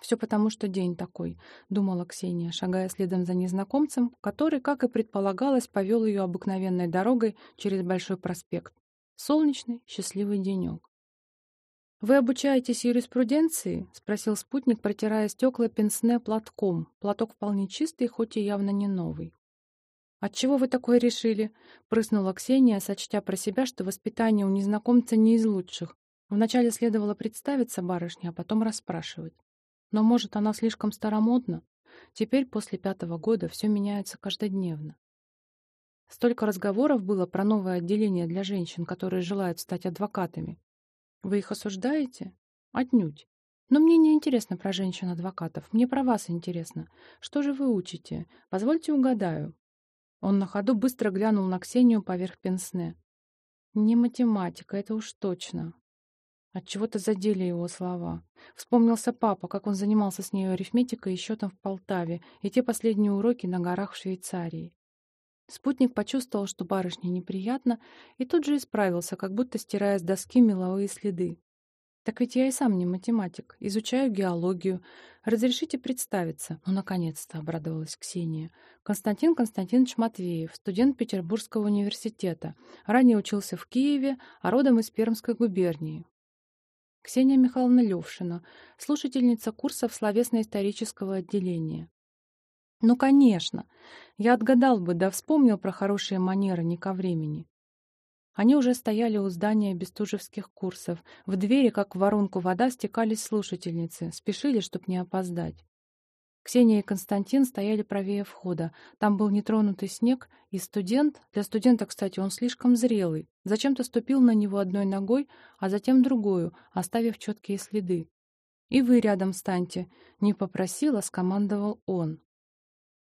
«Все потому, что день такой», — думала Ксения, шагая следом за незнакомцем, который, как и предполагалось, повел ее обыкновенной дорогой через Большой проспект. Солнечный, счастливый денек. «Вы обучаетесь юриспруденции?» — спросил спутник, протирая стекла пенсне платком. Платок вполне чистый, хоть и явно не новый. «Отчего вы такое решили?» — прыснула Ксения, сочтя про себя, что воспитание у незнакомца не из лучших. Вначале следовало представиться барышне, а потом расспрашивать. Но, может, она слишком старомодна? Теперь, после пятого года, все меняется каждодневно. Столько разговоров было про новое отделение для женщин, которые желают стать адвокатами. Вы их осуждаете? Отнюдь. Но мне не интересно про женщин-адвокатов. Мне про вас интересно. Что же вы учите? Позвольте угадаю. Он на ходу быстро глянул на Ксению поверх пенсне. Не математика, это уж точно. Отчего-то задели его слова. Вспомнился папа, как он занимался с ней арифметикой и счетом в Полтаве, и те последние уроки на горах в Швейцарии. Спутник почувствовал, что барышне неприятно, и тут же исправился, как будто стирая с доски меловые следы. «Так ведь я и сам не математик, изучаю геологию. Разрешите представиться?» «Ну, наконец-то!» — обрадовалась Ксения. «Константин Константинович Матвеев, студент Петербургского университета. Ранее учился в Киеве, а родом из Пермской губернии. Ксения Михайловна Левшина, слушательница курсов словесно-исторического отделения. Ну, конечно. Я отгадал бы, да вспомнил про хорошие манеры не ко времени. Они уже стояли у здания бестужевских курсов. В двери, как в воронку вода, стекались слушательницы, спешили, чтоб не опоздать. Ксения и Константин стояли правее входа. Там был нетронутый снег, и студент, для студента, кстати, он слишком зрелый, зачем-то ступил на него одной ногой, а затем другую, оставив четкие следы. «И вы рядом станьте», — не попросила, скомандовал он.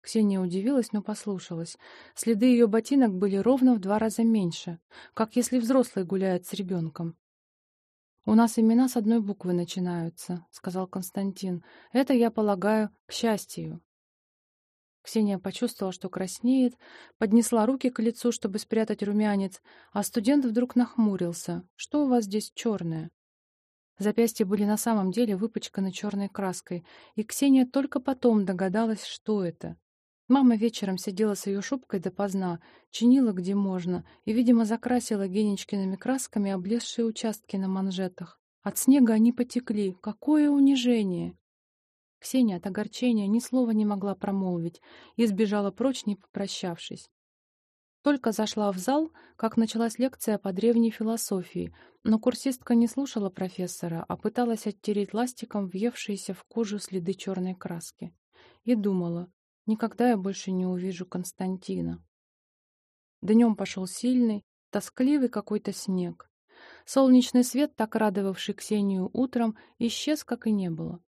Ксения удивилась, но послушалась. Следы ее ботинок были ровно в два раза меньше, как если взрослый гуляет с ребенком. «У нас имена с одной буквы начинаются», — сказал Константин. «Это, я полагаю, к счастью». Ксения почувствовала, что краснеет, поднесла руки к лицу, чтобы спрятать румянец, а студент вдруг нахмурился. «Что у вас здесь черное?» Запястья были на самом деле выпачканы черной краской, и Ксения только потом догадалась, что это. Мама вечером сидела с ее шубкой допоздна, чинила где можно и, видимо, закрасила Генечкиными красками облезшие участки на манжетах. От снега они потекли. Какое унижение! Ксения от огорчения ни слова не могла промолвить и сбежала прочь, не попрощавшись. Только зашла в зал, как началась лекция по древней философии, но курсистка не слушала профессора, а пыталась оттереть ластиком въевшиеся в кожу следы черной краски. И думала, Никогда я больше не увижу Константина. Днем пошел сильный, тоскливый какой-то снег. Солнечный свет, так радовавший Ксению утром, исчез, как и не было.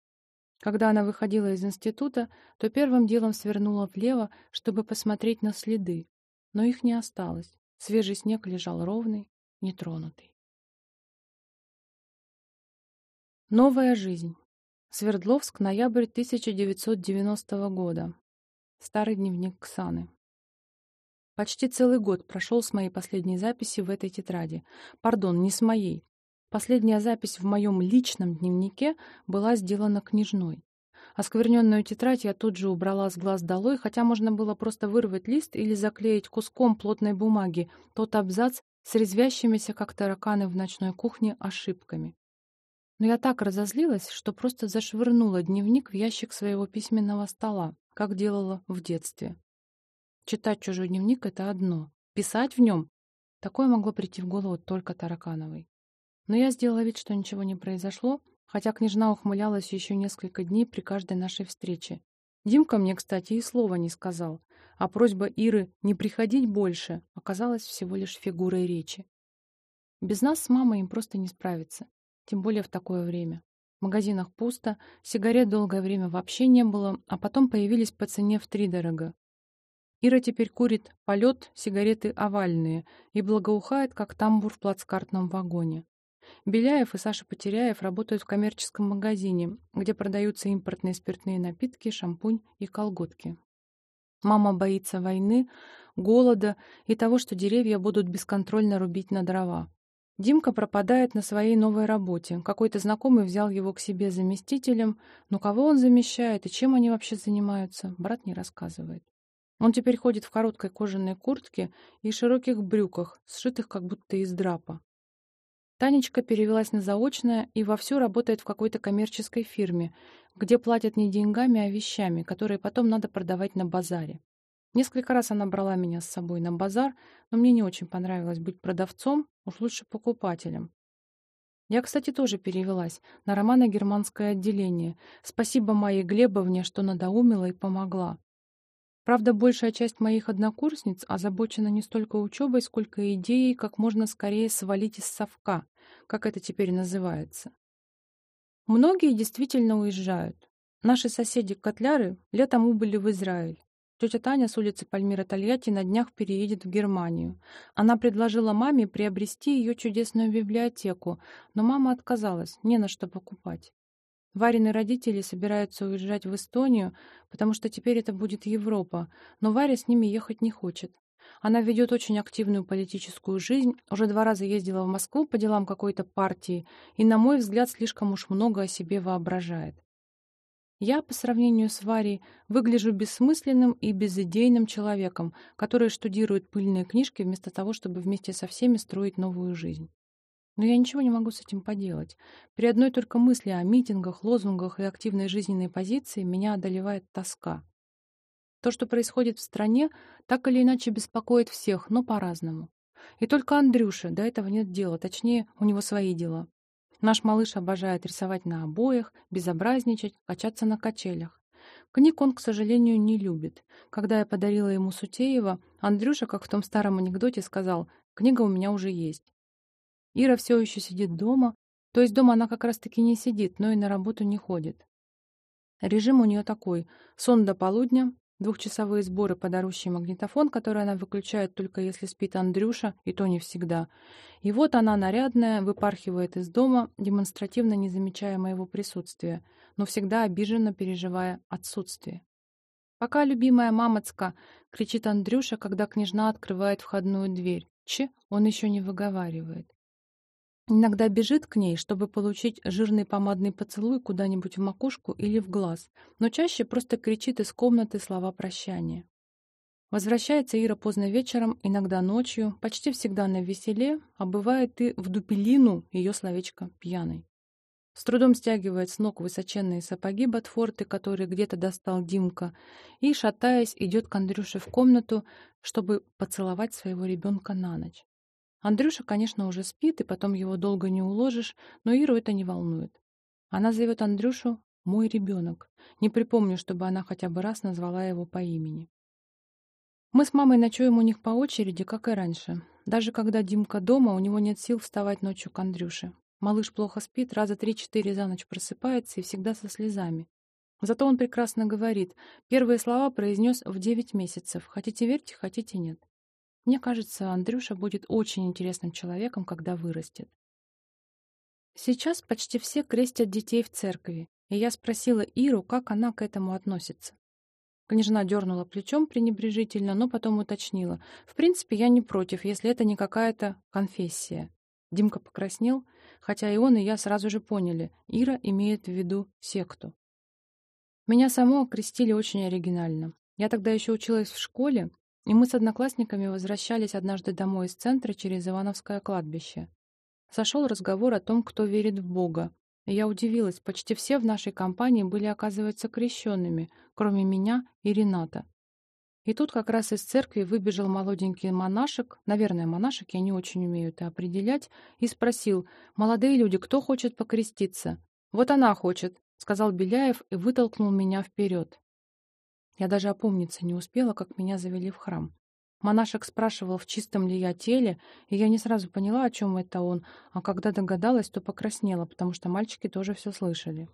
Когда она выходила из института, то первым делом свернула влево, чтобы посмотреть на следы, но их не осталось. Свежий снег лежал ровный, нетронутый. Новая жизнь. Свердловск, ноябрь 1990 года. Старый дневник Ксаны. Почти целый год прошел с моей последней записи в этой тетради. Пардон, не с моей. Последняя запись в моем личном дневнике была сделана княжной. Оскверненную тетрадь я тут же убрала с глаз долой, хотя можно было просто вырвать лист или заклеить куском плотной бумаги тот абзац с резвящимися, как тараканы в ночной кухне, ошибками. Но я так разозлилась, что просто зашвырнула дневник в ящик своего письменного стола, как делала в детстве. Читать чужой дневник — это одно. Писать в нем — такое могло прийти в голову только Таракановой. Но я сделала вид, что ничего не произошло, хотя княжна ухмылялась еще несколько дней при каждой нашей встрече. Димка мне, кстати, и слова не сказал, а просьба Иры не приходить больше оказалась всего лишь фигурой речи. Без нас с мамой им просто не справиться, тем более в такое время. В магазинах пусто, сигарет долгое время вообще не было, а потом появились по цене втридорога. Ира теперь курит полет, сигареты овальные, и благоухает, как тамбур в плацкартном вагоне. Беляев и Саша Потеряев работают в коммерческом магазине, где продаются импортные спиртные напитки, шампунь и колготки. Мама боится войны, голода и того, что деревья будут бесконтрольно рубить на дрова. Димка пропадает на своей новой работе. Какой-то знакомый взял его к себе заместителем. Но кого он замещает и чем они вообще занимаются, брат не рассказывает. Он теперь ходит в короткой кожаной куртке и широких брюках, сшитых как будто из драпа. Танечка перевелась на заочное и вовсю работает в какой-то коммерческой фирме, где платят не деньгами, а вещами, которые потом надо продавать на базаре. Несколько раз она брала меня с собой на базар, но мне не очень понравилось быть продавцом, уж лучше покупателем. Я, кстати, тоже перевелась на романо-германское отделение. Спасибо Майе Глебовне, что надоумила и помогла. Правда, большая часть моих однокурсниц озабочена не столько учебой, сколько идеей, как можно скорее свалить из совка, как это теперь называется. Многие действительно уезжают. Наши соседи-котляры летом убыли в Израиль. Тетя Таня с улицы Пальмира Тольятти на днях переедет в Германию. Она предложила маме приобрести ее чудесную библиотеку, но мама отказалась, не на что покупать. Варины родители собираются уезжать в Эстонию, потому что теперь это будет Европа, но Варя с ними ехать не хочет. Она ведет очень активную политическую жизнь, уже два раза ездила в Москву по делам какой-то партии и, на мой взгляд, слишком уж много о себе воображает. Я, по сравнению с Варей, выгляжу бессмысленным и безыдейным человеком, который штудирует пыльные книжки вместо того, чтобы вместе со всеми строить новую жизнь. Но я ничего не могу с этим поделать. При одной только мысли о митингах, лозунгах и активной жизненной позиции меня одолевает тоска. То, что происходит в стране, так или иначе беспокоит всех, но по-разному. И только Андрюше до этого нет дела, точнее, у него свои дела. Наш малыш обожает рисовать на обоях, безобразничать, качаться на качелях. Книг он, к сожалению, не любит. Когда я подарила ему Сутеева, Андрюша, как в том старом анекдоте, сказал, «Книга у меня уже есть». Ира все еще сидит дома, то есть дома она как раз-таки не сидит, но и на работу не ходит. Режим у нее такой. Сон до полудня, двухчасовые сборы под орущий магнитофон, который она выключает только если спит Андрюша, и то не всегда. И вот она, нарядная, выпархивает из дома, демонстративно не замечая моего присутствия, но всегда обиженно переживая отсутствие. «Пока, любимая мамочка!» — кричит Андрюша, когда княжна открывает входную дверь. «Ч» он еще не выговаривает. Иногда бежит к ней, чтобы получить жирный помадный поцелуй куда-нибудь в макушку или в глаз, но чаще просто кричит из комнаты слова прощания. Возвращается Ира поздно вечером, иногда ночью, почти всегда на веселе, а бывает и в дупелину ее словечко «пьяный». С трудом стягивает с ног высоченные сапоги Ботфорты, которые где-то достал Димка, и, шатаясь, идет к Андрюше в комнату, чтобы поцеловать своего ребенка на ночь. Андрюша, конечно, уже спит, и потом его долго не уложишь, но Иру это не волнует. Она зовет Андрюшу «мой ребенок». Не припомню, чтобы она хотя бы раз назвала его по имени. Мы с мамой ночуем у них по очереди, как и раньше. Даже когда Димка дома, у него нет сил вставать ночью к Андрюше. Малыш плохо спит, раза три-четыре за ночь просыпается и всегда со слезами. Зато он прекрасно говорит. Первые слова произнес в девять месяцев. Хотите верьте, хотите нет. Мне кажется, Андрюша будет очень интересным человеком, когда вырастет. Сейчас почти все крестят детей в церкви, и я спросила Иру, как она к этому относится. Княжна дернула плечом пренебрежительно, но потом уточнила. В принципе, я не против, если это не какая-то конфессия. Димка покраснел, хотя и он, и я сразу же поняли. Ира имеет в виду секту. Меня само окрестили очень оригинально. Я тогда еще училась в школе, и мы с одноклассниками возвращались однажды домой из центра через Ивановское кладбище. Сошел разговор о том, кто верит в Бога. И я удивилась, почти все в нашей компании были, оказывается, крещенными, кроме меня и Рената. И тут как раз из церкви выбежал молоденький монашек, наверное, монашек, я не очень умею это определять, и спросил, «Молодые люди, кто хочет покреститься?» «Вот она хочет», — сказал Беляев и вытолкнул меня вперед. Я даже опомниться не успела, как меня завели в храм. Монашек спрашивал, в чистом ли я теле, и я не сразу поняла, о чем это он, а когда догадалась, то покраснела, потому что мальчики тоже все слышали.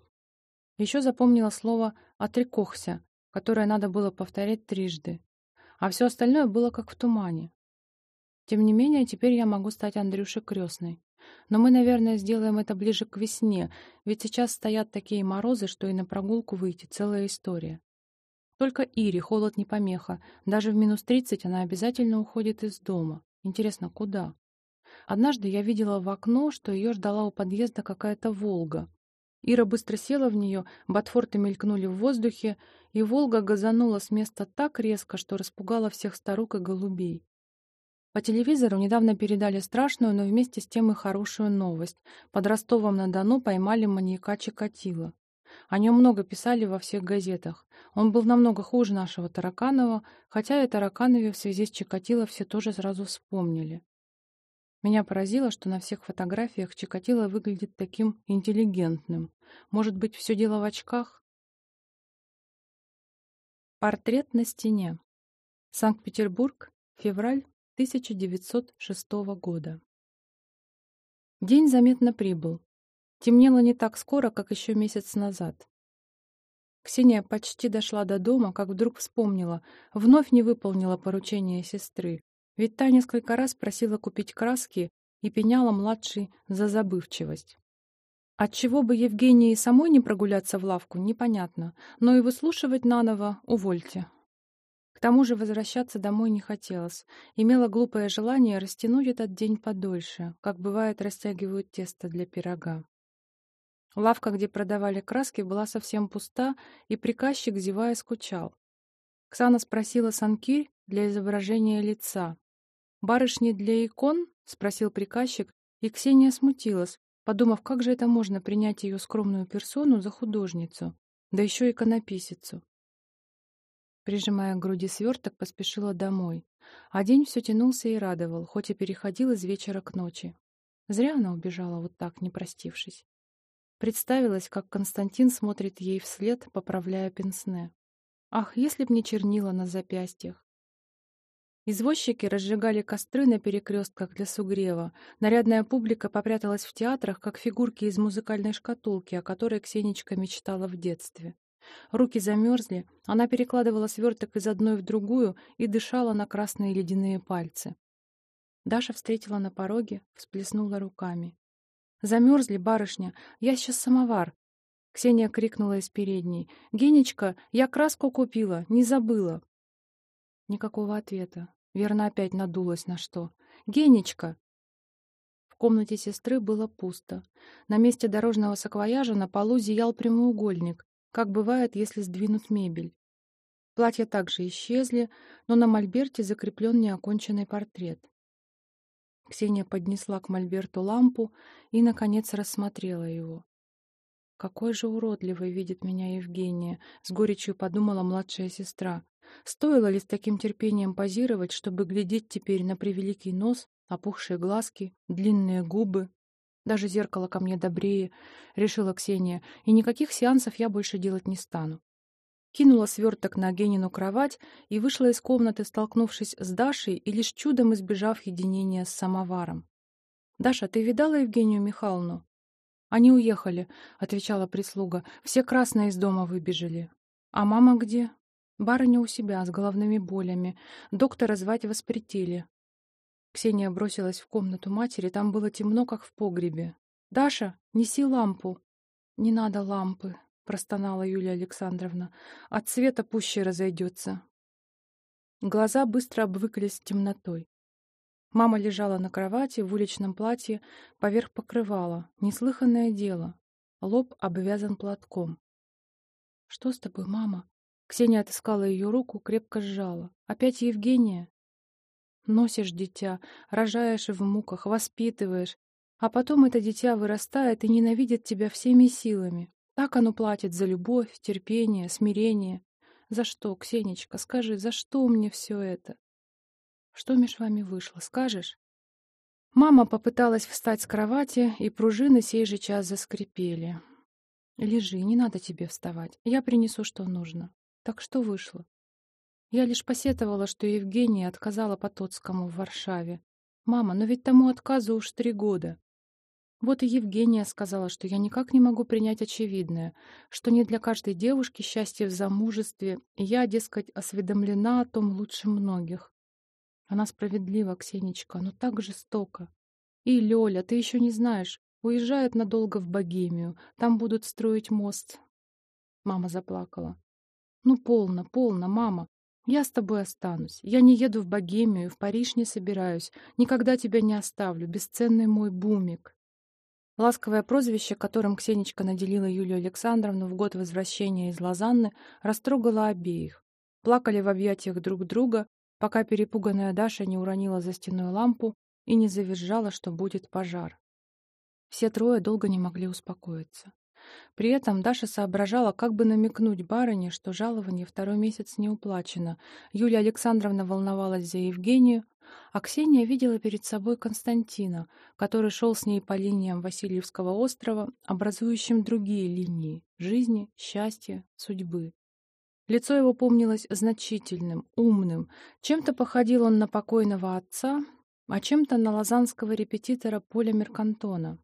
Еще запомнила слово «отрекохся», которое надо было повторять трижды, а все остальное было как в тумане. Тем не менее, теперь я могу стать Андрюше крестной. Но мы, наверное, сделаем это ближе к весне, ведь сейчас стоят такие морозы, что и на прогулку выйти целая история. Только Ире холод не помеха. Даже в минус тридцать она обязательно уходит из дома. Интересно, куда? Однажды я видела в окно, что ее ждала у подъезда какая-то «Волга». Ира быстро села в нее, ботфорты мелькнули в воздухе, и «Волга» газанула с места так резко, что распугала всех старук и голубей. По телевизору недавно передали страшную, но вместе с тем и хорошую новость. Под Ростовом-на-Дону поймали маньяка Чикатило. О нем много писали во всех газетах. Он был намного хуже нашего Тараканова, хотя и Тараканове в связи с Чикатило все тоже сразу вспомнили. Меня поразило, что на всех фотографиях Чикатило выглядит таким интеллигентным. Может быть, все дело в очках? Портрет на стене. Санкт-Петербург, февраль 1906 года. День заметно прибыл. Темнело не так скоро, как еще месяц назад. Ксения почти дошла до дома, как вдруг вспомнила, вновь не выполнила поручение сестры, ведь та несколько раз просила купить краски и пеняла младшей за забывчивость. Отчего бы Евгении самой не прогуляться в лавку, непонятно, но и выслушивать наново увольте. К тому же возвращаться домой не хотелось. Имела глупое желание растянуть этот день подольше, как бывает растягивают тесто для пирога. Лавка, где продавали краски, была совсем пуста, и приказчик, зевая, скучал. Ксана спросила Санкирь для изображения лица. «Барышни для икон?» — спросил приказчик, и Ксения смутилась, подумав, как же это можно принять ее скромную персону за художницу, да еще иконописицу. Прижимая к груди сверток, поспешила домой. А день все тянулся и радовал, хоть и переходил из вечера к ночи. Зря она убежала вот так, не простившись. Представилось, как Константин смотрит ей вслед, поправляя пенсне. Ах, если б не чернила на запястьях! Извозчики разжигали костры на перекрестках для сугрева. Нарядная публика попряталась в театрах, как фигурки из музыкальной шкатулки, о которой Ксенечка мечтала в детстве. Руки замерзли, она перекладывала сверток из одной в другую и дышала на красные ледяные пальцы. Даша встретила на пороге, всплеснула руками. «Замерзли, барышня, я сейчас самовар!» Ксения крикнула из передней. «Генечка, я краску купила, не забыла!» Никакого ответа. Верно, опять надулась на что. «Генечка!» В комнате сестры было пусто. На месте дорожного саквояжа на полу зиял прямоугольник, как бывает, если сдвинут мебель. Платья также исчезли, но на мольберте закреплен неоконченный портрет. Ксения поднесла к мольберту лампу и, наконец, рассмотрела его. «Какой же уродливой видит меня Евгения!» — с горечью подумала младшая сестра. Стоило ли с таким терпением позировать, чтобы глядеть теперь на превеликий нос, опухшие глазки, длинные губы? Даже зеркало ко мне добрее, решила Ксения, и никаких сеансов я больше делать не стану. Кинула сверток на Генину кровать и вышла из комнаты, столкнувшись с Дашей и лишь чудом избежав единения с самоваром. «Даша, ты видала Евгению Михайловну?» «Они уехали», — отвечала прислуга. «Все красные из дома выбежали». «А мама где?» Барыня у себя, с головными болями. Доктора звать воспретили. Ксения бросилась в комнату матери, там было темно, как в погребе. «Даша, неси лампу!» «Не надо лампы», — простонала Юлия Александровна. «От света пуще разойдется». Глаза быстро обвыклись темнотой. Мама лежала на кровати в уличном платье, поверх покрывала. Неслыханное дело. Лоб обвязан платком. «Что с тобой, мама?» Ксения отыскала ее руку, крепко сжала. «Опять Евгения?» «Носишь дитя, рожаешь в муках, воспитываешь, а потом это дитя вырастает и ненавидит тебя всеми силами. Так оно платит за любовь, терпение, смирение. За что, Ксенечка, скажи, за что мне все это? Что меж вами вышло, скажешь?» Мама попыталась встать с кровати, и пружины сей же час заскрипели. «Лежи, не надо тебе вставать. Я принесу, что нужно. Так что вышло? Я лишь посетовала, что Евгения отказала Потоцкому в Варшаве. «Мама, но ведь тому отказу уж три года». Вот и Евгения сказала, что я никак не могу принять очевидное, что не для каждой девушки счастье в замужестве, и я, дескать, осведомлена о том лучше многих. Она справедлива, Ксенечка, но так жестоко. И, Лёля, ты еще не знаешь, уезжают надолго в Богемию, там будут строить мост. Мама заплакала. «Ну, полно, полно, мама. Я с тобой останусь. Я не еду в Богемию, в Париж не собираюсь. Никогда тебя не оставлю, бесценный мой бумик». Ласковое прозвище, которым Ксенечка наделила Юлию Александровну в год возвращения из Лозанны, растрогало обеих. Плакали в объятиях друг друга, пока перепуганная Даша не уронила за стеной лампу и не завизжала, что будет пожар. Все трое долго не могли успокоиться. При этом Даша соображала, как бы намекнуть барыне, что жалование второй месяц не уплачено. Юлия Александровна волновалась за Евгению, а Ксения видела перед собой Константина, который шел с ней по линиям Васильевского острова, образующим другие линии — жизни, счастья, судьбы. Лицо его помнилось значительным, умным. Чем-то походил он на покойного отца, а чем-то на лозанского репетитора Поля Меркантона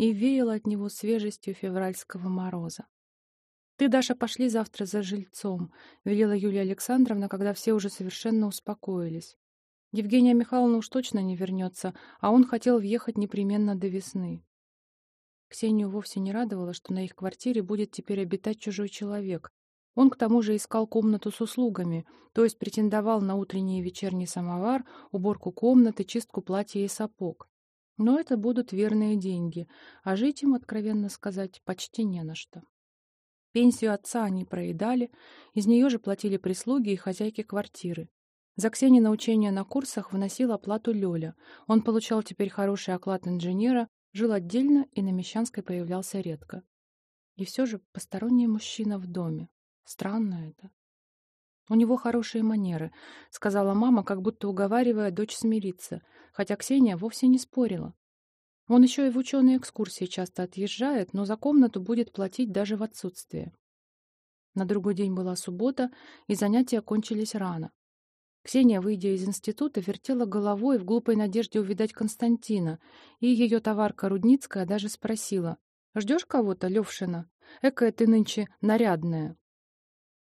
и веяло от него свежестью февральского мороза. «Ты, Даша, пошли завтра за жильцом», — велела Юлия Александровна, когда все уже совершенно успокоились. Евгения Михайловна уж точно не вернется, а он хотел въехать непременно до весны. Ксению вовсе не радовало, что на их квартире будет теперь обитать чужой человек. Он к тому же искал комнату с услугами, то есть претендовал на утренний и вечерний самовар, уборку комнаты, чистку платья и сапог. Но это будут верные деньги, а жить им, откровенно сказать, почти не на что. Пенсию отца они проедали, из нее же платили прислуги и хозяйки квартиры. За Ксении научение на курсах вносил оплату Лёля. Он получал теперь хороший оклад инженера, жил отдельно и на Мещанской появлялся редко. И все же посторонний мужчина в доме. Странно это. «У него хорошие манеры», — сказала мама, как будто уговаривая дочь смириться, хотя Ксения вовсе не спорила. Он еще и в ученые экскурсии часто отъезжает, но за комнату будет платить даже в отсутствие. На другой день была суббота, и занятия кончились рано. Ксения, выйдя из института, вертела головой в глупой надежде увидать Константина, и ее товарка Рудницкая даже спросила, «Ждешь кого-то, Левшина? Экая ты нынче нарядная».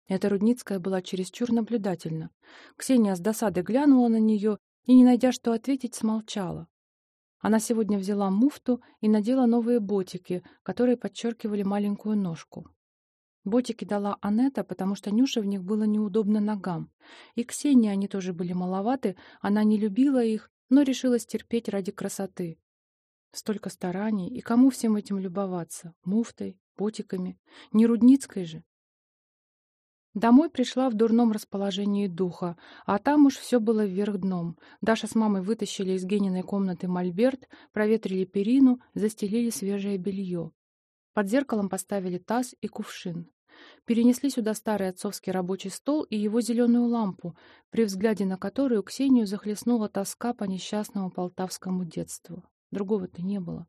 Эта Рудницкая была чересчур наблюдательна. Ксения с досадой глянула на нее и, не найдя что ответить, смолчала. Она сегодня взяла муфту и надела новые ботики, которые подчеркивали маленькую ножку. Ботики дала Анетта, потому что Нюше в них было неудобно ногам. И Ксении они тоже были маловаты, она не любила их, но решила стерпеть ради красоты. Столько стараний, и кому всем этим любоваться? Муфтой, ботиками? Не Рудницкой же? Домой пришла в дурном расположении духа, а там уж все было вверх дном. Даша с мамой вытащили из Гениной комнаты мольберт, проветрили перину, застелили свежее белье. Под зеркалом поставили таз и кувшин. Перенесли сюда старый отцовский рабочий стол и его зеленую лампу, при взгляде на которую Ксению захлестнула тоска по несчастному полтавскому детству. Другого-то не было.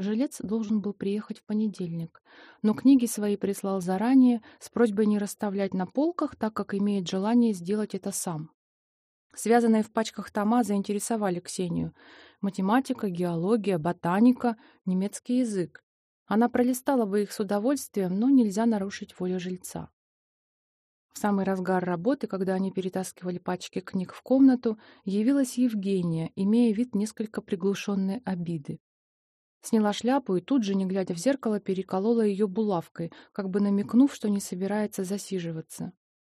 Жилец должен был приехать в понедельник, но книги свои прислал заранее с просьбой не расставлять на полках, так как имеет желание сделать это сам. Связанные в пачках тома заинтересовали Ксению. Математика, геология, ботаника, немецкий язык. Она пролистала бы их с удовольствием, но нельзя нарушить волю жильца. В самый разгар работы, когда они перетаскивали пачки книг в комнату, явилась Евгения, имея вид несколько приглушенной обиды. Сняла шляпу и тут же, не глядя в зеркало, переколола ее булавкой, как бы намекнув, что не собирается засиживаться.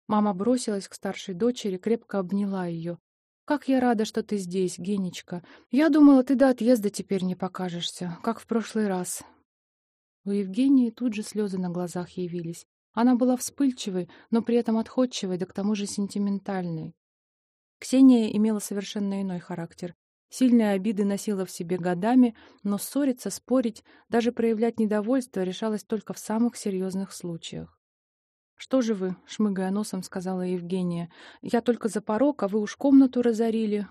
Мама бросилась к старшей дочери, крепко обняла ее. «Как я рада, что ты здесь, Генечка. Я думала, ты до отъезда теперь не покажешься, как в прошлый раз». У Евгении тут же слезы на глазах явились. Она была вспыльчивой, но при этом отходчивой, да к тому же сентиментальной. Ксения имела совершенно иной характер. Сильные обиды носила в себе годами, но ссориться, спорить, даже проявлять недовольство решалось только в самых серьезных случаях. «Что же вы?» — шмыгая носом, сказала Евгения. «Я только за порог, а вы уж комнату разорили».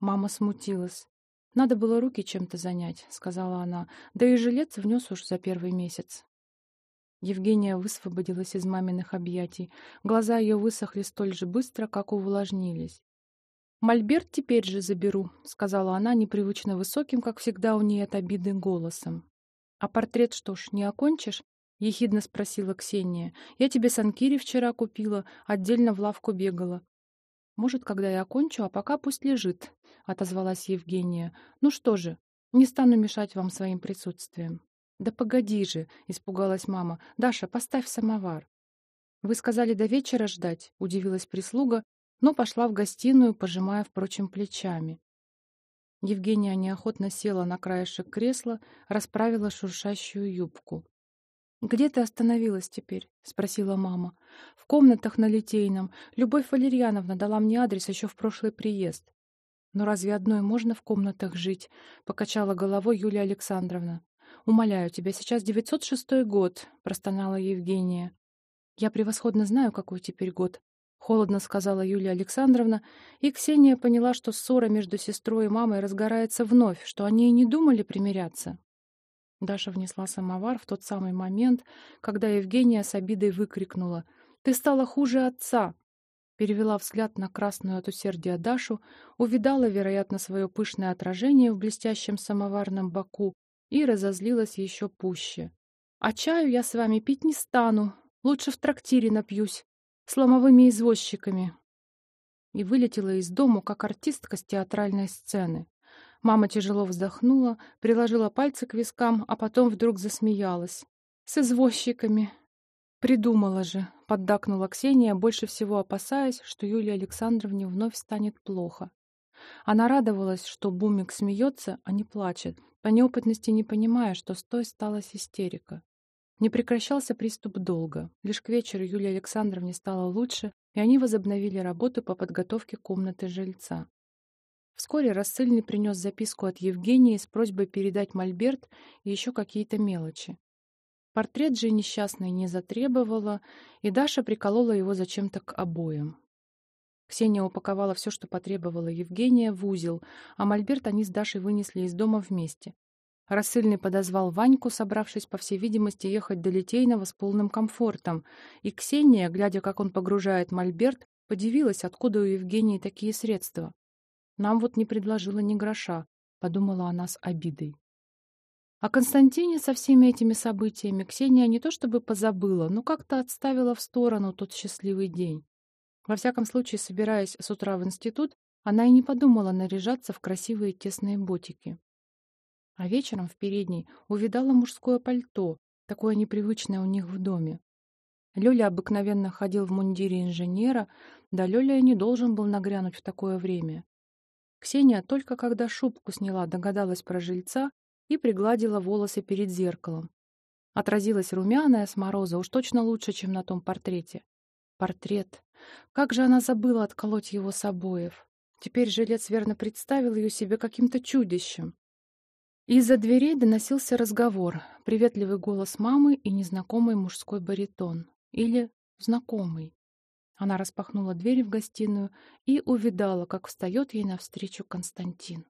Мама смутилась. «Надо было руки чем-то занять», — сказала она. «Да и жилец внес уж за первый месяц». Евгения высвободилась из маминых объятий. Глаза ее высохли столь же быстро, как увлажнились. «Мольберт теперь же заберу», — сказала она непривычно высоким, как всегда у нее от обиды, голосом. «А портрет что ж, не окончишь?» — ехидно спросила Ксения. «Я тебе санкири вчера купила, отдельно в лавку бегала». «Может, когда я окончу, а пока пусть лежит», — отозвалась Евгения. «Ну что же, не стану мешать вам своим присутствием». «Да погоди же», — испугалась мама. «Даша, поставь самовар». «Вы сказали до вечера ждать?» — удивилась прислуга, но пошла в гостиную, пожимая, впрочем, плечами. Евгения неохотно села на краешек кресла, расправила шуршащую юбку. «Где ты остановилась теперь?» — спросила мама. «В комнатах на Литейном. Любовь Валерьяновна дала мне адрес еще в прошлый приезд». «Но разве одной можно в комнатах жить?» — покачала головой Юлия Александровна. «Умоляю тебя, сейчас 906 год», — простонала Евгения. «Я превосходно знаю, какой теперь год», Холодно сказала Юлия Александровна, и Ксения поняла, что ссора между сестрой и мамой разгорается вновь, что они и не думали примиряться. Даша внесла самовар в тот самый момент, когда Евгения с обидой выкрикнула «Ты стала хуже отца!» Перевела взгляд на красную от усердия Дашу, увидала, вероятно, свое пышное отражение в блестящем самоварном боку и разозлилась еще пуще. «А чаю я с вами пить не стану, лучше в трактире напьюсь, с ломовыми извозчиками. И вылетела из дому, как артистка с театральной сцены. Мама тяжело вздохнула, приложила пальцы к вискам, а потом вдруг засмеялась. «С извозчиками!» «Придумала же!» — поддакнула Ксения, больше всего опасаясь, что Юлии Александровне вновь станет плохо. Она радовалась, что Бумик смеется, а не плачет, по неопытности не понимая, что с той сталась истерика. Не прекращался приступ долго. Лишь к вечеру Юлии Александровне стало лучше, и они возобновили работу по подготовке комнаты жильца. Вскоре рассыльный принес записку от Евгении с просьбой передать мольберт и еще какие-то мелочи. Портрет же несчастной не затребовала, и Даша приколола его зачем-то к обоям. Ксения упаковала все, что потребовала Евгения, в узел, а мольберт они с Дашей вынесли из дома вместе. Рассыльный подозвал Ваньку, собравшись, по всей видимости, ехать до Литейного с полным комфортом, и Ксения, глядя, как он погружает мольберт, подивилась, откуда у Евгении такие средства. «Нам вот не предложила ни гроша», — подумала она с обидой. О Константине со всеми этими событиями Ксения не то чтобы позабыла, но как-то отставила в сторону тот счастливый день. Во всяком случае, собираясь с утра в институт, она и не подумала наряжаться в красивые тесные ботики. А вечером в передней увидала мужское пальто, такое непривычное у них в доме. Лёля обыкновенно ходил в мундире инженера, да Лёля не должен был нагрянуть в такое время. Ксения только когда шубку сняла, догадалась про жильца и пригладила волосы перед зеркалом. Отразилась румяная с мороза, уж точно лучше, чем на том портрете. Портрет. Как же она забыла отколоть его с обоев. Теперь жилец верно представил ее себе каким-то чудищем. Из-за дверей доносился разговор, приветливый голос мамы и незнакомый мужской баритон. Или знакомый. Она распахнула дверь в гостиную и увидала, как встает ей навстречу Константин.